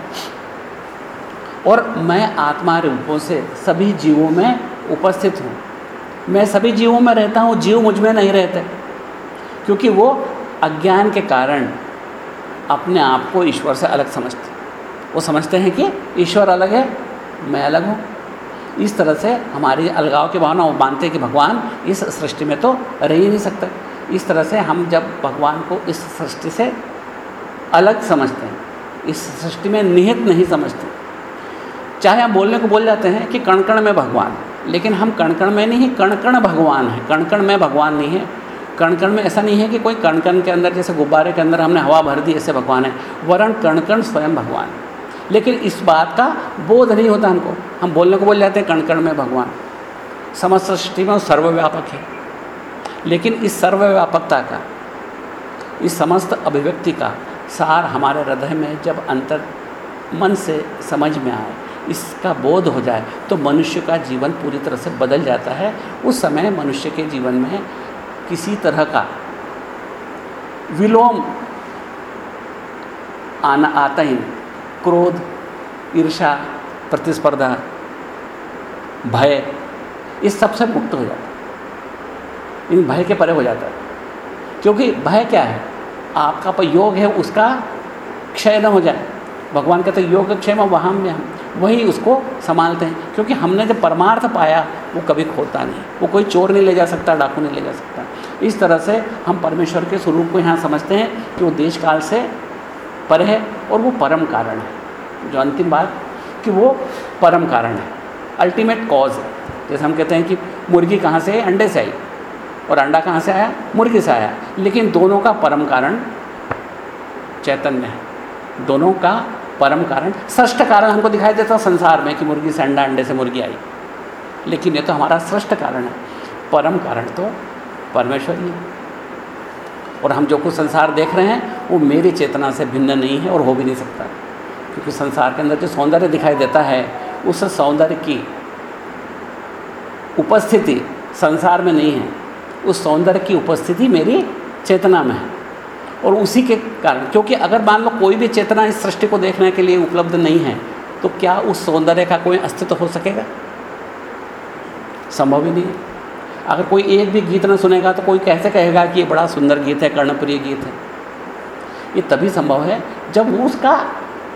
और मैं आत्मा रूपों से सभी जीवों में उपस्थित हूँ। मैं सभी जीवों में रहता हूँ, जीव मुझमें नहीं रहते। क्योंकि वो अज्ञान के कारण अपने आप को ईश्वर से अलग समझते। वो समझते हैं कि ईश्वर अलग है, मैं अलग हूँ। इस तरह से हमारी अलगाव की भावना वो मानते हैं कि भगवान इस सृष्टि में तो रह ही नहीं सकते। इस तरह से हम जब भगवान को इस सृष्टि से अलग समझते हैं, इस सृष्टि में निहित नहीं समझते, चाहे हम बोलने को बोल जाते हैं कि कण कण में भगवान, लेकिन हम कण कण में नहीं कण कण भगवान है। कण कण में भगवान नहीं है। कण कण में ऐसा नहीं है कि कोई कण कण के अंदर, जैसे गुब्बारे के अंदर हमने हवा भर दी, ऐसे भगवान है। वरण कण कण स्वयं भगवान है। लेकिन इस बात का बोध नहीं होता हमको। हम बोलने को बोल जाते हैं कण कण में भगवान। समस्त सृष्टि में सर्वव्यापक है। लेकिन इस सर्वव्यापकता का, इस समस्त अभिव्यक्ति का सार हमारे हृदय में जब अंतर मन से समझ में आए, इसका बोध हो जाए तो मनुष्य का जीवन पूरी तरह से बदल जाता है। उस समय मनुष्य के जीवन में किसी तरह का विलोम आना, आता ही नहीं। क्रोध ईर्षा प्रतिस्पर्धा, भय, इस सबसे मुक्त हो जाता है। इन भय के परे हो जाता है। क्योंकि भय क्या है? आपका योग है, उसका क्षय न हो जाए। भगवान कहते हैं, योग क्षेम वहाँ में हम वही उसको संभालते हैं। क्योंकि हमने जब परमार्थ पाया, वो कभी खोता नहीं वो कोई चोर नहीं ले जा सकता, डाकू नहीं ले जा सकता। इस तरह से हम परमेश्वर के स्वरूप को यहाँ समझते हैं कि वो देश काल से परे है। और वो परम कारण है। जो अंतिम बात, कि वो परम कारण है। अल्टीमेट कॉज है। जैसे हम कहते हैं कि मुर्गी कहाँ से आई? अंडे से आई। और अंडा कहाँ से आया? मुर्गी से आया। लेकिन दोनों का परम कारण चैतन्य है। दोनों का परम कारण, सृष्ट कारण हमको दिखाई देता है संसार में कि मुर्गी से अंडा, अंडे से मुर्गी आई। लेकिन ये तो हमारा सृष्ट कारण है। परम कारण तो परमेश्वर ही है। और हम जो कुछ संसार देख रहे हैं, वो मेरी चेतना से भिन्न नहीं है और हो भी नहीं सकता। क्योंकि संसार के अंदर जो सौंदर्य दिखाई देता है, उस सौंदर्य की उपस्थिति संसार में नहीं है। उस सौंदर्य की उपस्थिति मेरी चेतना में है। और उसी के कारण, क्योंकि अगर मान लो कोई भी चेतना इस सृष्टि को देखने के लिए उपलब्ध नहीं है तो क्या उस सौंदर्य का कोई अस्तित्व हो सकेगा? संभव ही नहीं है। अगर कोई एक भी गीत ना सुनेगा तो कोई कैसे कहेगा कि ये बड़ा सुंदर गीत है, कर्णप्रिय गीत है? ये तभी संभव है जब उसका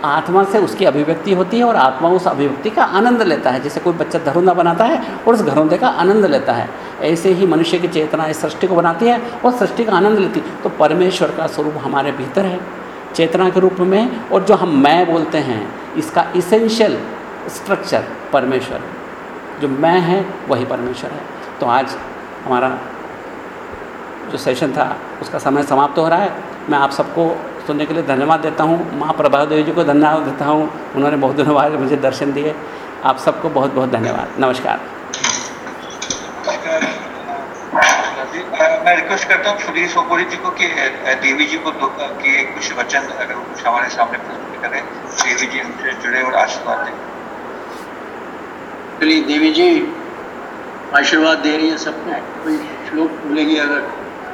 आत्मा से उसकी अभिव्यक्ति होती है और आत्मा उस अभिव्यक्ति का आनंद लेता है, जैसे कोई बच्चा धरोंदा बनाता है और उस घरोंदे का आनंद लेता है। ऐसे ही मनुष्य की चेतना इस सृष्टि को बनाती है और सृष्टि का आनंद लेती है। तो परमेश्वर का स्वरूप हमारे भीतर है। चेतना के रूप में और जो हम मैं बोलते हैं, इसका इसेंशियल स्ट्रक्चर परमेश्वर। जो मैं है, वही परमेश्वर है। तो आज हमारा जो सेशन था उसका समय समाप्त हो रहा है। मैं आप सबको सुनने के लिए धन्यवाद देता हूँ। माँ प्रभा देवी जी को धन्यवाद देता हूँ। उन्होंने बहुत दिनों बाद मुझे दर्शन दिए। आप सबको बहुत बहुत धन्यवाद। नमस्कार। मैं रिक्वेस्ट करता हूँ सुधीर सोपोरी जी को कि देवी जी को दो- कि कुछ वचन अगर कुछ हमारे सामने प्रस्तुत करें। देवी जी हमसे जुड़े और आशीर्वाद दें। चलिए देवी जी आशीर्वाद दे रही है सबको। कोई श्लोक भूलेगी अगर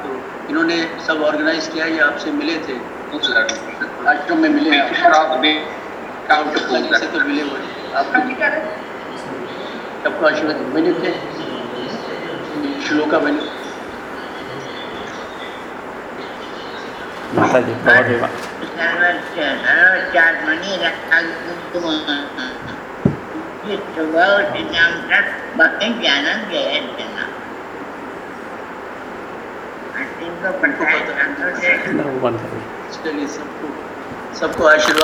तो इन्होंने सब ऑर्गेनाइज किया ये आपसे मिले थे? आश्रम में मिले। लगे से तो मिले हुए आपको सबको आशीर्वाद मैंने थे श्लोका मैंने। माता जी प्रभा देवा Thank you. बंद करिए चलिए सबको सबको आशीर्वाद